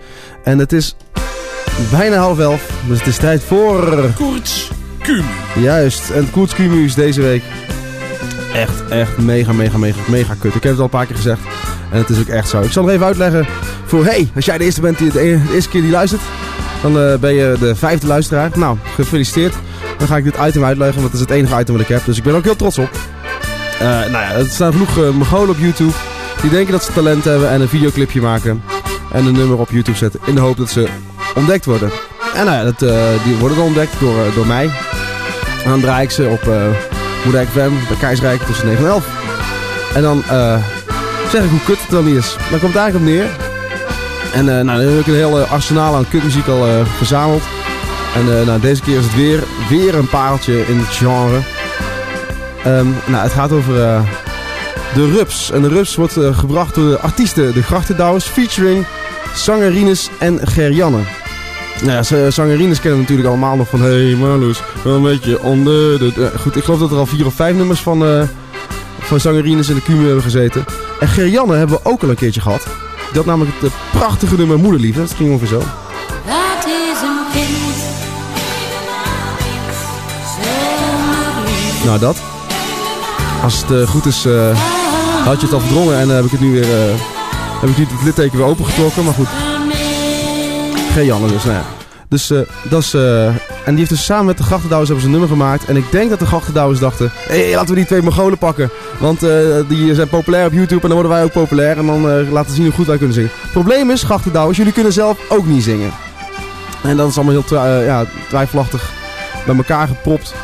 En het is bijna half elf, dus het is tijd voor... Koorts Kumu. Juist, en Koorts Kumu is deze week echt, echt mega, mega, mega, mega kut. Ik heb het al een paar keer gezegd en het is ook echt zo. Ik zal nog even uitleggen voor, hey, als jij de eerste bent die de, e- eerste keer die luistert, dan eh, ben je de vijfde luisteraar. Nou, gefeliciteerd. Dan ga ik dit item uitleggen, want het is het enige item wat ik heb. Dus ik ben er ook heel trots op. Eh, nou ja, er staan genoeg uh, Mongolen op YouTube. Die denken dat ze talent hebben en een videoclipje maken. En een nummer op YouTube zetten. In de hoop dat ze ontdekt worden. En nou ja, dat, eh, die worden dan ontdekt door, eh, door mij. En dan draai ik ze op uh, Moedijk FM bij tussen 9 en 11. En dan eh, zeg ik hoe kut het dan is. Dan komt het eigenlijk op neer. En eh, nou, dan heb ik een heel eh, arsenaal aan kutmuziek al eh, verzameld. En eh, nou, deze keer is het weer, weer een pareltje in het genre. Ehm, nou, het gaat over eh, de Rups. En de Rups wordt eh, gebracht door de artiesten De Grachtendouwers featuring Zangerines en Gerjanne. Nou ja, Zangerines kennen we natuurlijk allemaal nog van Hey Marloes, wel een beetje onder de... eh, goed, ik geloof dat er al vier of vijf nummers van, eh van Zangerines in de Cumu hebben gezeten. En Gerjanne hebben we ook al een keertje gehad. Dat namelijk het prachtige nummer Moederliefde. Dat ging ongeveer zo. Dat is een kind. Nou, dat. Als het goed is, had je het al verdrongen en eh, heb ik het nu weer... eh, heb ik nu het litteken weer opengetrokken, maar goed. Geen Janne dus, nou ja. Dus eh, dat is... en die heeft dus samen met de Grachtendouwers hebben ze een nummer gemaakt. En ik denk dat de Grachtendouwers dachten... Hé, hey, laten we die twee Mongolen pakken. Want die zijn populair op YouTube en dan worden wij ook populair. En dan laten we zien hoe goed wij kunnen zingen. Probleem is, Grachtendouwers, jullie kunnen zelf ook niet zingen. En dat is allemaal heel ja, twijfelachtig bij elkaar gepropt.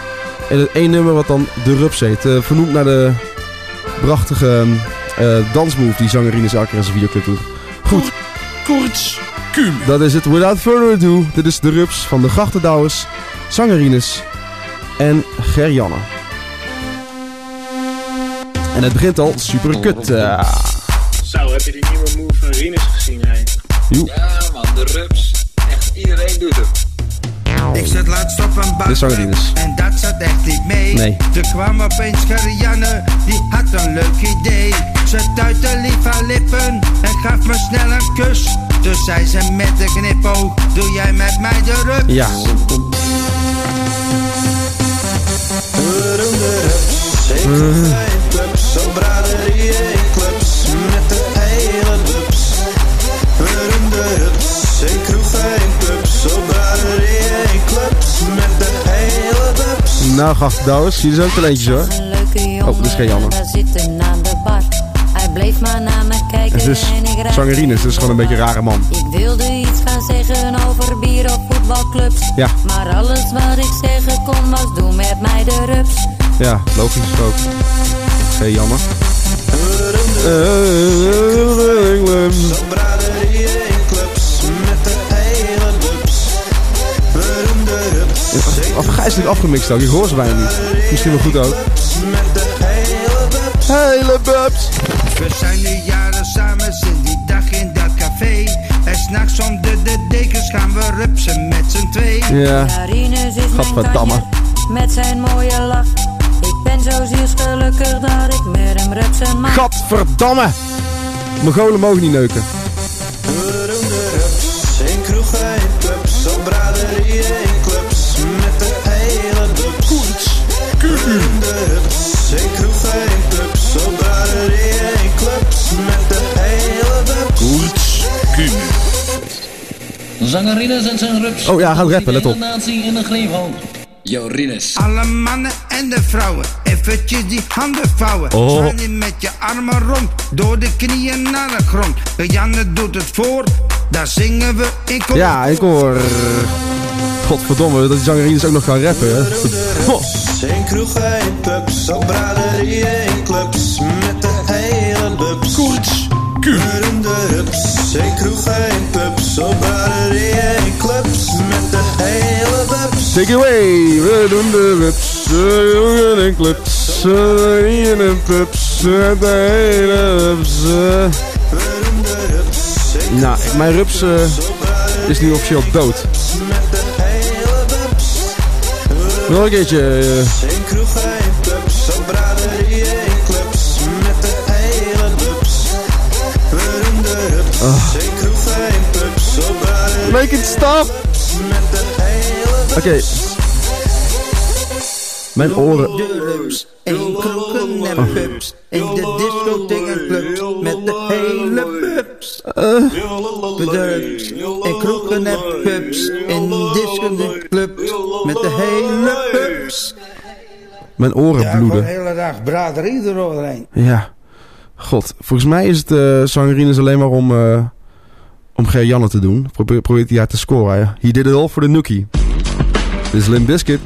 En het één nummer wat dan De Rups heet. vernoemd naar de prachtige eh, dansmove die zangerines elke keer in zijn videoclip doet. Goed. Koorts Kumu. Dat is het. Without further ado, dit is De Rups van de Grachtendouwers, zangerines en Gerjanne. En het begint al super kut. eh. Zo, heb je die nieuwe move van Rinus gezien, hè? Ja man, de rups. Echt iedereen doet hem. Ik zat laatst op een Sangerines. En dat zat echt niet mee. Nee. Er kwam opeens Gerianne, die had een leuk idee. Ze tuitte lief haar lippen en gaf me snel een kus. Toen zei ze met een knipoog, doe jij met mij de ruk? Ja. Nou, gast, Douwes, hier is ook talentjes hoor. Oh, dat is geen Janne. daar zitten aan de bar. Hij bleef maar naar me kijken Het is raakte Sangerines, dus gewoon een beetje een rare man. Ik wilde iets gaan zeggen over bier of voetbalclubs. Ja. Maar alles wat ik zeggen kon was doe met mij de rups. Ja, logisch ook. Hey, jammer. Afgrijzelijk afgemixt ook, ik hoor ze bijna niet. Misschien wel goed ook. met de hele bubs. We zijn nu jaren samen, sinds die dag in dat café. En s'nachts onder de dekens gaan we rupsen met z'n twee. Ja. Gadverdamme. met zijn mooie lach. Ik ben zo zielsgelukkig dat ik met hem rupsen mag. Gadverdamme! Mongolen mogen niet neuken. Clubs met de hele. Koets, Zangerines en zijn rups. Oh ja, gaat rappen, let op. in de. Jorines. Alle mannen en de vrouwen, eventjes die handen vouwen. Oh. Zwaai met je armen rond, door de knieën naar de grond. Janne doet het voor, daar zingen we in koor. Ja, ik hoor... Godverdomme, dat die zangerines ook nog gaan rappen. Hè. In en pubs, op met de Waarom de hubs, in en pubs, op clubs met de hele bubs. Take it away, we doen de rups, we doen de clubs, we doen de pups, de hele rups. De hubs, in Nou, mijn rups is nu officieel dood. Nog een keertje. eh. In kroeg en pubs, op braderie clubs met de hele bubs. Waarom de hubs, Ah. in kroeg en pubs, op braderie Make it stop! met de hele bubs. Oké. Mijn oren. De rups, en kroegen en pubs. In de discotheek en clubs, met de hele pubs. De rups, en kroegen en pubs. In de discotheek clubs, met de hele Mijn oren Ja, gewoon de bloeden. hele dag braderie eroverheen. Ja. God, volgens mij is het eh zangerines alleen maar om, eh om Ger Janne te doen. Probeer, probeert hij haar te scoren. He did it all for the nookie. Dit is Limp Bizkit.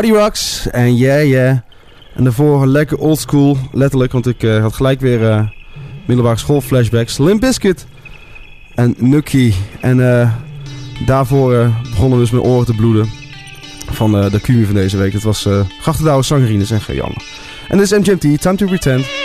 Body Rocks en Yeah Yeah. En daarvoor lekker old school, letterlijk, want ik eh, had gelijk weer uh, middelbare school flashbacks. Slim Biscuit en Nucky. En eh, daarvoor begonnen dus mijn oren te bloeden van de cumi van deze week. Het was uh, Grachtendouwe Sangerines en gejammer. En dit is MGMT, Time to Pretend.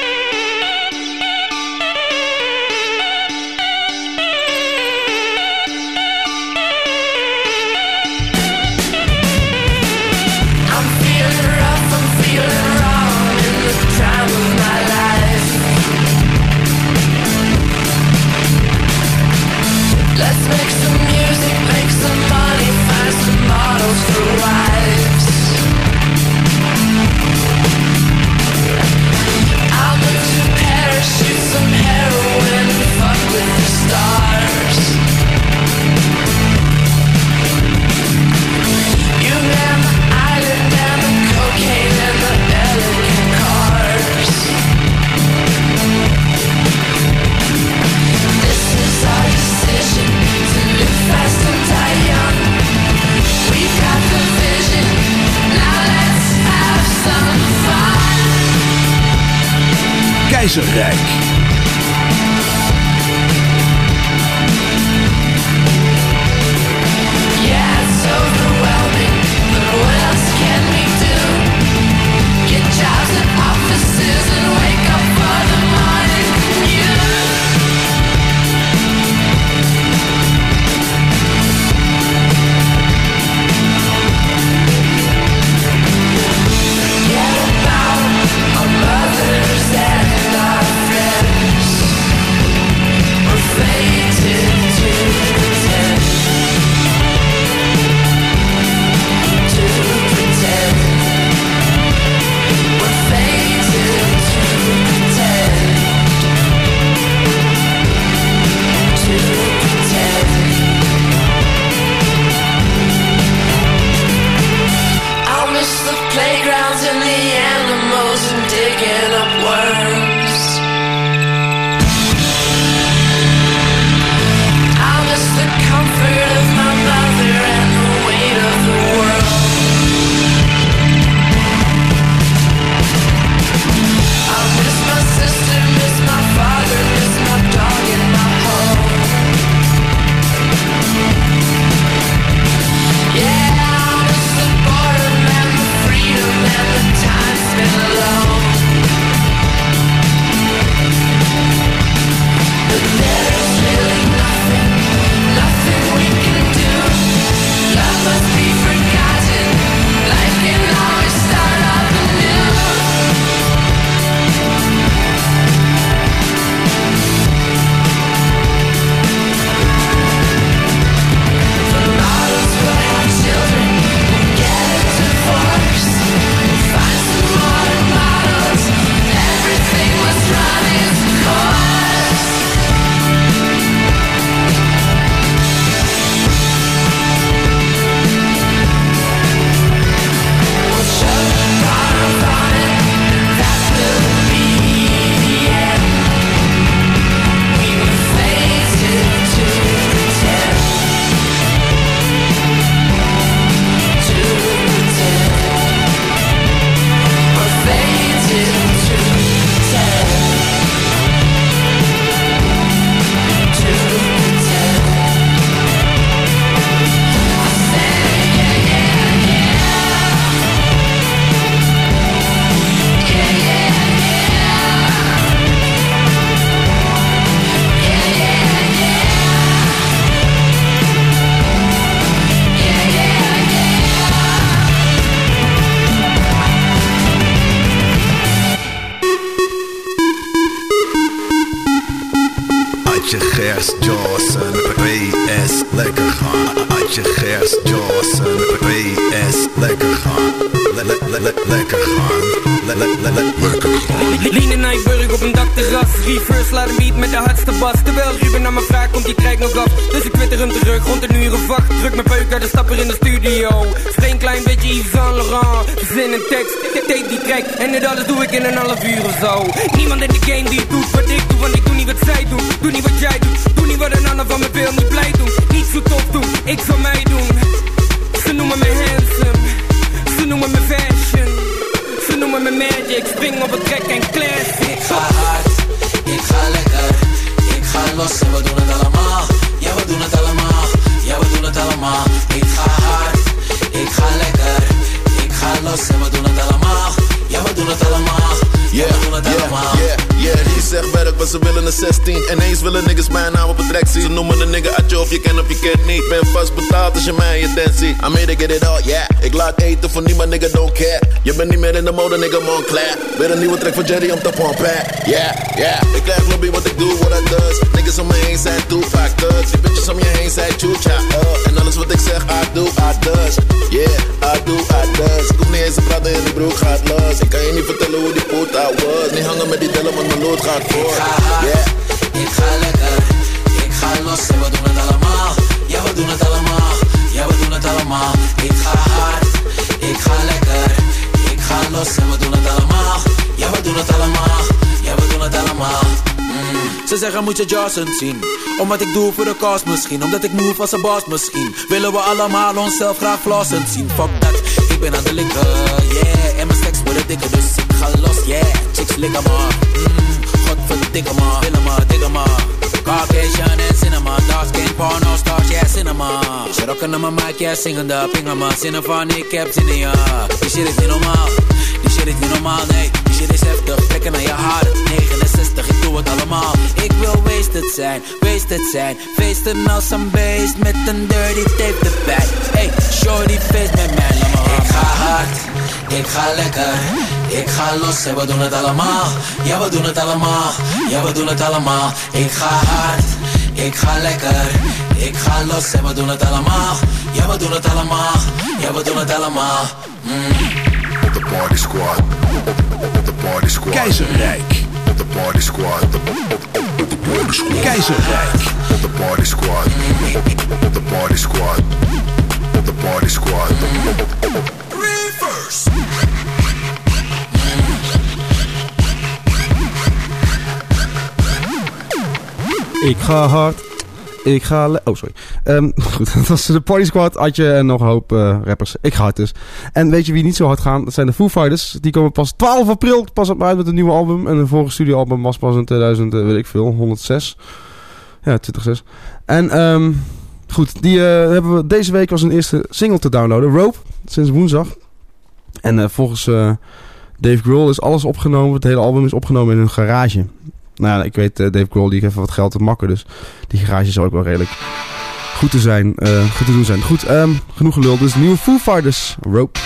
of that. Werk, maar ze willen een 16. Ineens willen niggas mijn naam op het rek zien. Ze noemen een nigga atje of je kent of je kent niet. Ben vast betaald als je mij in tent ziet. I made to get it all, yeah. Ik laat eten voor niemand, nigga, don't care. Je bent niet meer in de mode, nigga, Montclair. Weer een nieuwe track van Jerry om te pompen. Yeah, yeah. Ik krijg lobby wat ik doe, wat I does. Niggas om me heen zijn Tupac thugs. Die bitches om je heen zijn chucha up. En alles wat ik zeg, I do, I does. Yeah, I do, I does. Ik hoef niet eens te praten en die broek gaat los. Ik kan je niet vertellen hoe die poot was. Niet hangen met die dellen, want mijn lood gaat voor. Hard, ik ga lekker, ik ga los. En we doen het allemaal. Ja, we doen het allemaal, ja, we doen het allemaal. Ik ga hard, ik ga lekker, ik ga los. En we doen het allemaal. Ja, we doen het allemaal, ja, we doen het allemaal. Ze zeggen moet je Johnson zien? Omdat ik doe voor de kost misschien. Omdat ik move als een boss misschien. Willen we allemaal onszelf graag flossend zien? Fuck dat, ik ben aan de linker Yeah, en mijn seks worden dikker Dus ik ga los, yeah. Chicks likken maar. Mm, Godverdikke maar Willen maar, dikke maar Caucasian en cinema Dark skin, porno stars, yeah, cinema. Ze rocken naar mijn mic, yeah, zingende Pingen maar, zinnen van ik heb zin in ja Die shit is niet normaal Die shit is niet normaal, nee. Die shit is heftig, trekken naar je haren. 69, ik doe het allemaal. Ik wil wasted zijn, wasted zijn. Feesten als een beest met een dirty tape erbij. Hey, shorty feest met mij, laat me Ik ga hard, ik ga lekker, ik ga los en we doen het allemaal. Ja, we doen het allemaal, ja, we doen het allemaal. Ik ga hard, ik ga lekker, ik ga los en we doen het allemaal. Ja, we doen het allemaal, ja, we doen het allemaal. The party squad. The party squad. Keizerrijk. The party squad. The party squad. Keizerrijk. The party squad. The party squad. The party squad. Reverse. Ik ga hard. Ik ga... Oh, sorry. Ehm, goed, dat was de Party Squad, Adje en nog een hoop eh, rappers. Ik ga hard dus. En weet je wie niet zo hard gaan? Dat zijn de Foo Fighters. Die komen pas 12 april pas op uit met een nieuwe album. En een vorige studioalbum was pas in 2000, eh, weet ik veel, 106. Ja, 26. En ehm, goed, die eh, hebben we deze week als een eerste single te downloaden. Rope, sinds woensdag. En volgens Dave Grohl is alles opgenomen. Het hele album is opgenomen in hun garage. Nou ja, ik weet, eh, Dave Grohl die heeft even wat geld te makken. Dus die garage zou ook wel redelijk goed te, zijn, eh, goed te doen zijn. Goed, ehm, genoeg gelul. Dus nieuwe Foo Fighters, Rope.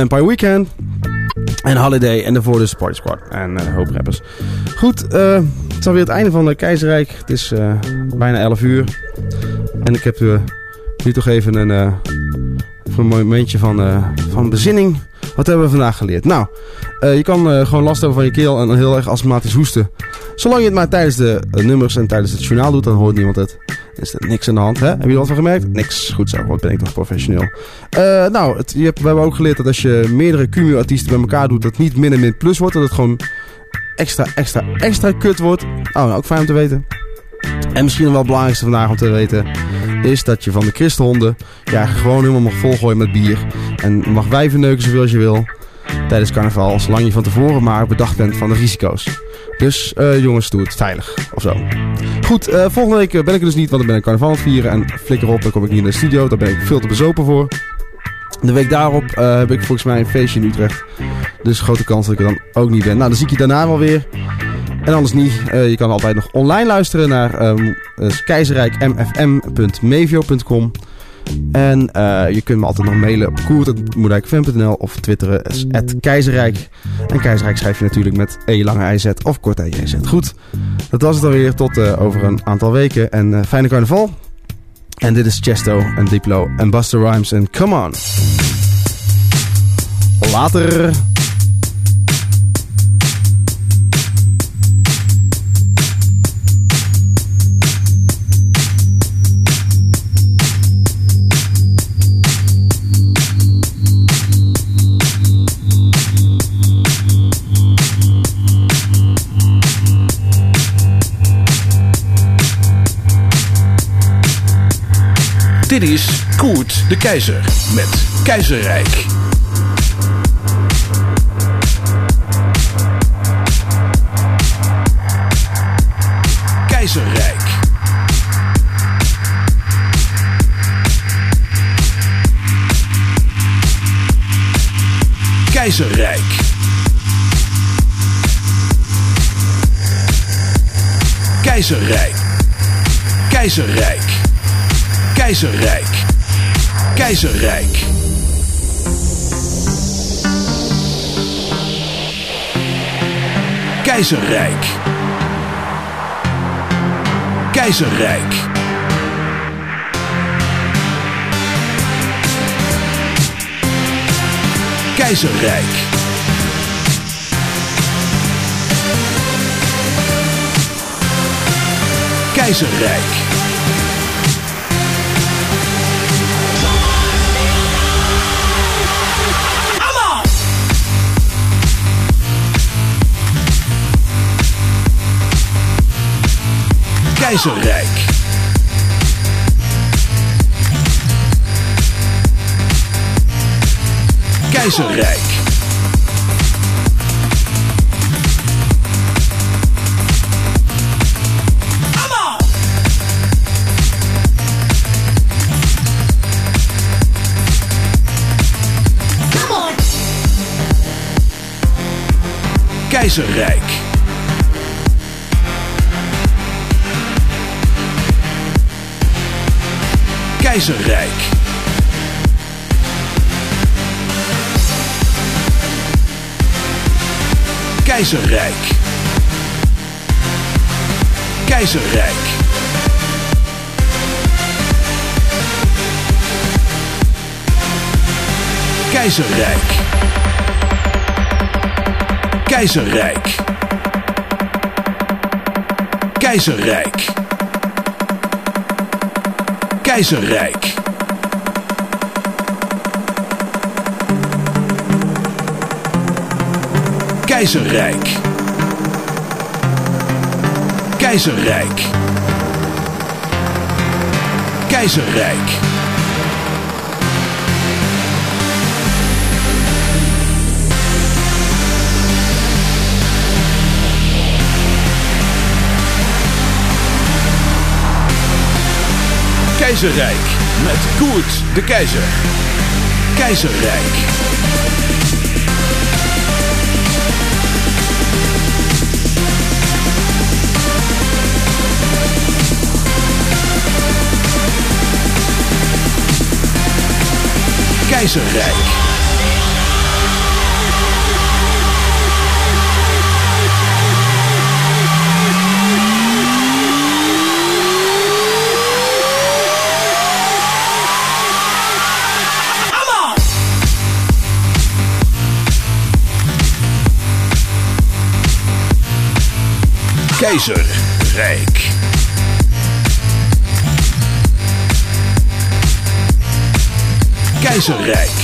Vampire Weekend. En Holiday en daarvoor de sport Squad en eh, hoop rappers. Goed, eh, het is alweer het einde van de Keizerrijk. Het is eh, bijna 11 uur. En ik heb nu toch even een, voor een momentje van, van bezinning. Wat hebben we vandaag geleerd? Nou, je kan gewoon last hebben van je keel en heel erg astmatisch hoesten. Zolang je het maar tijdens de nummers en tijdens het journaal doet, dan hoort niemand het. Is er niks aan de hand, hè? Heb je er wat van gemerkt? Niks. Goed zo, wat ben ik toch professioneel. Eh, nou, het, je hebt, we hebben ook geleerd dat als je meerdere cumulartiesten bij elkaar doet, dat niet min en min plus wordt. Dat het gewoon extra, extra, extra kut wordt. Oh, nou, ook fijn om te weten. En misschien wel het belangrijkste vandaag om te weten is dat je van de christenhonden ja, gewoon helemaal mag volgooien met bier. En mag wijven neuken zoveel als je wil tijdens carnaval, zolang je van tevoren maar bedacht bent van de risico's. Dus eh, jongens, doe het veilig of zo. Goed, eh, volgende week ben ik er dus niet, want dan ben ik carnaval aan het vieren. En flikker op, dan kom ik niet in de studio, daar ben ik veel te bezopen voor. De week daarop eh, heb ik volgens mij een feestje in Utrecht. Dus grote kans dat ik er dan ook niet ben. Nou, dan zie ik je daarna wel weer. En anders niet. Eh, je kan altijd nog online luisteren naar ehm dus keizerrijkmfm.mevio.com. En eh, je kunt me altijd nog mailen op koert.moerdijkfm.nl of twitteren is keizerrijk. En keizerrijk schrijf je natuurlijk met E lange IZ of korte IZ. Goed, dat was het alweer. Tot eh, over een aantal weken. En eh, fijne carnaval. En dit is Chesto en Diplo en Buster Rhymes en Come On. Later. Dit is Koert de Keizer met Keizerrijk. Keizerrijk. Keizerrijk. Keizerrijk. Keizerrijk. Keizerrijk. Keizerrijk. Keizerrijk. Keizerrijk. Keizerrijk. Keizerrijk. Keizerrijk. Keizerrijk. Keizerrijk. Keizerrijk. Keizerrijk. Keizerrijk. Keizerrijk. Keizerrijk. Keizerrijk. Keizerrijk. Keizerrijk. Keizerrijk. Keizerrijk. Keizerrijk met Koert de Keizer. Keizerrijk. Keizerrijk. Keizerrijk. Keizerrijk.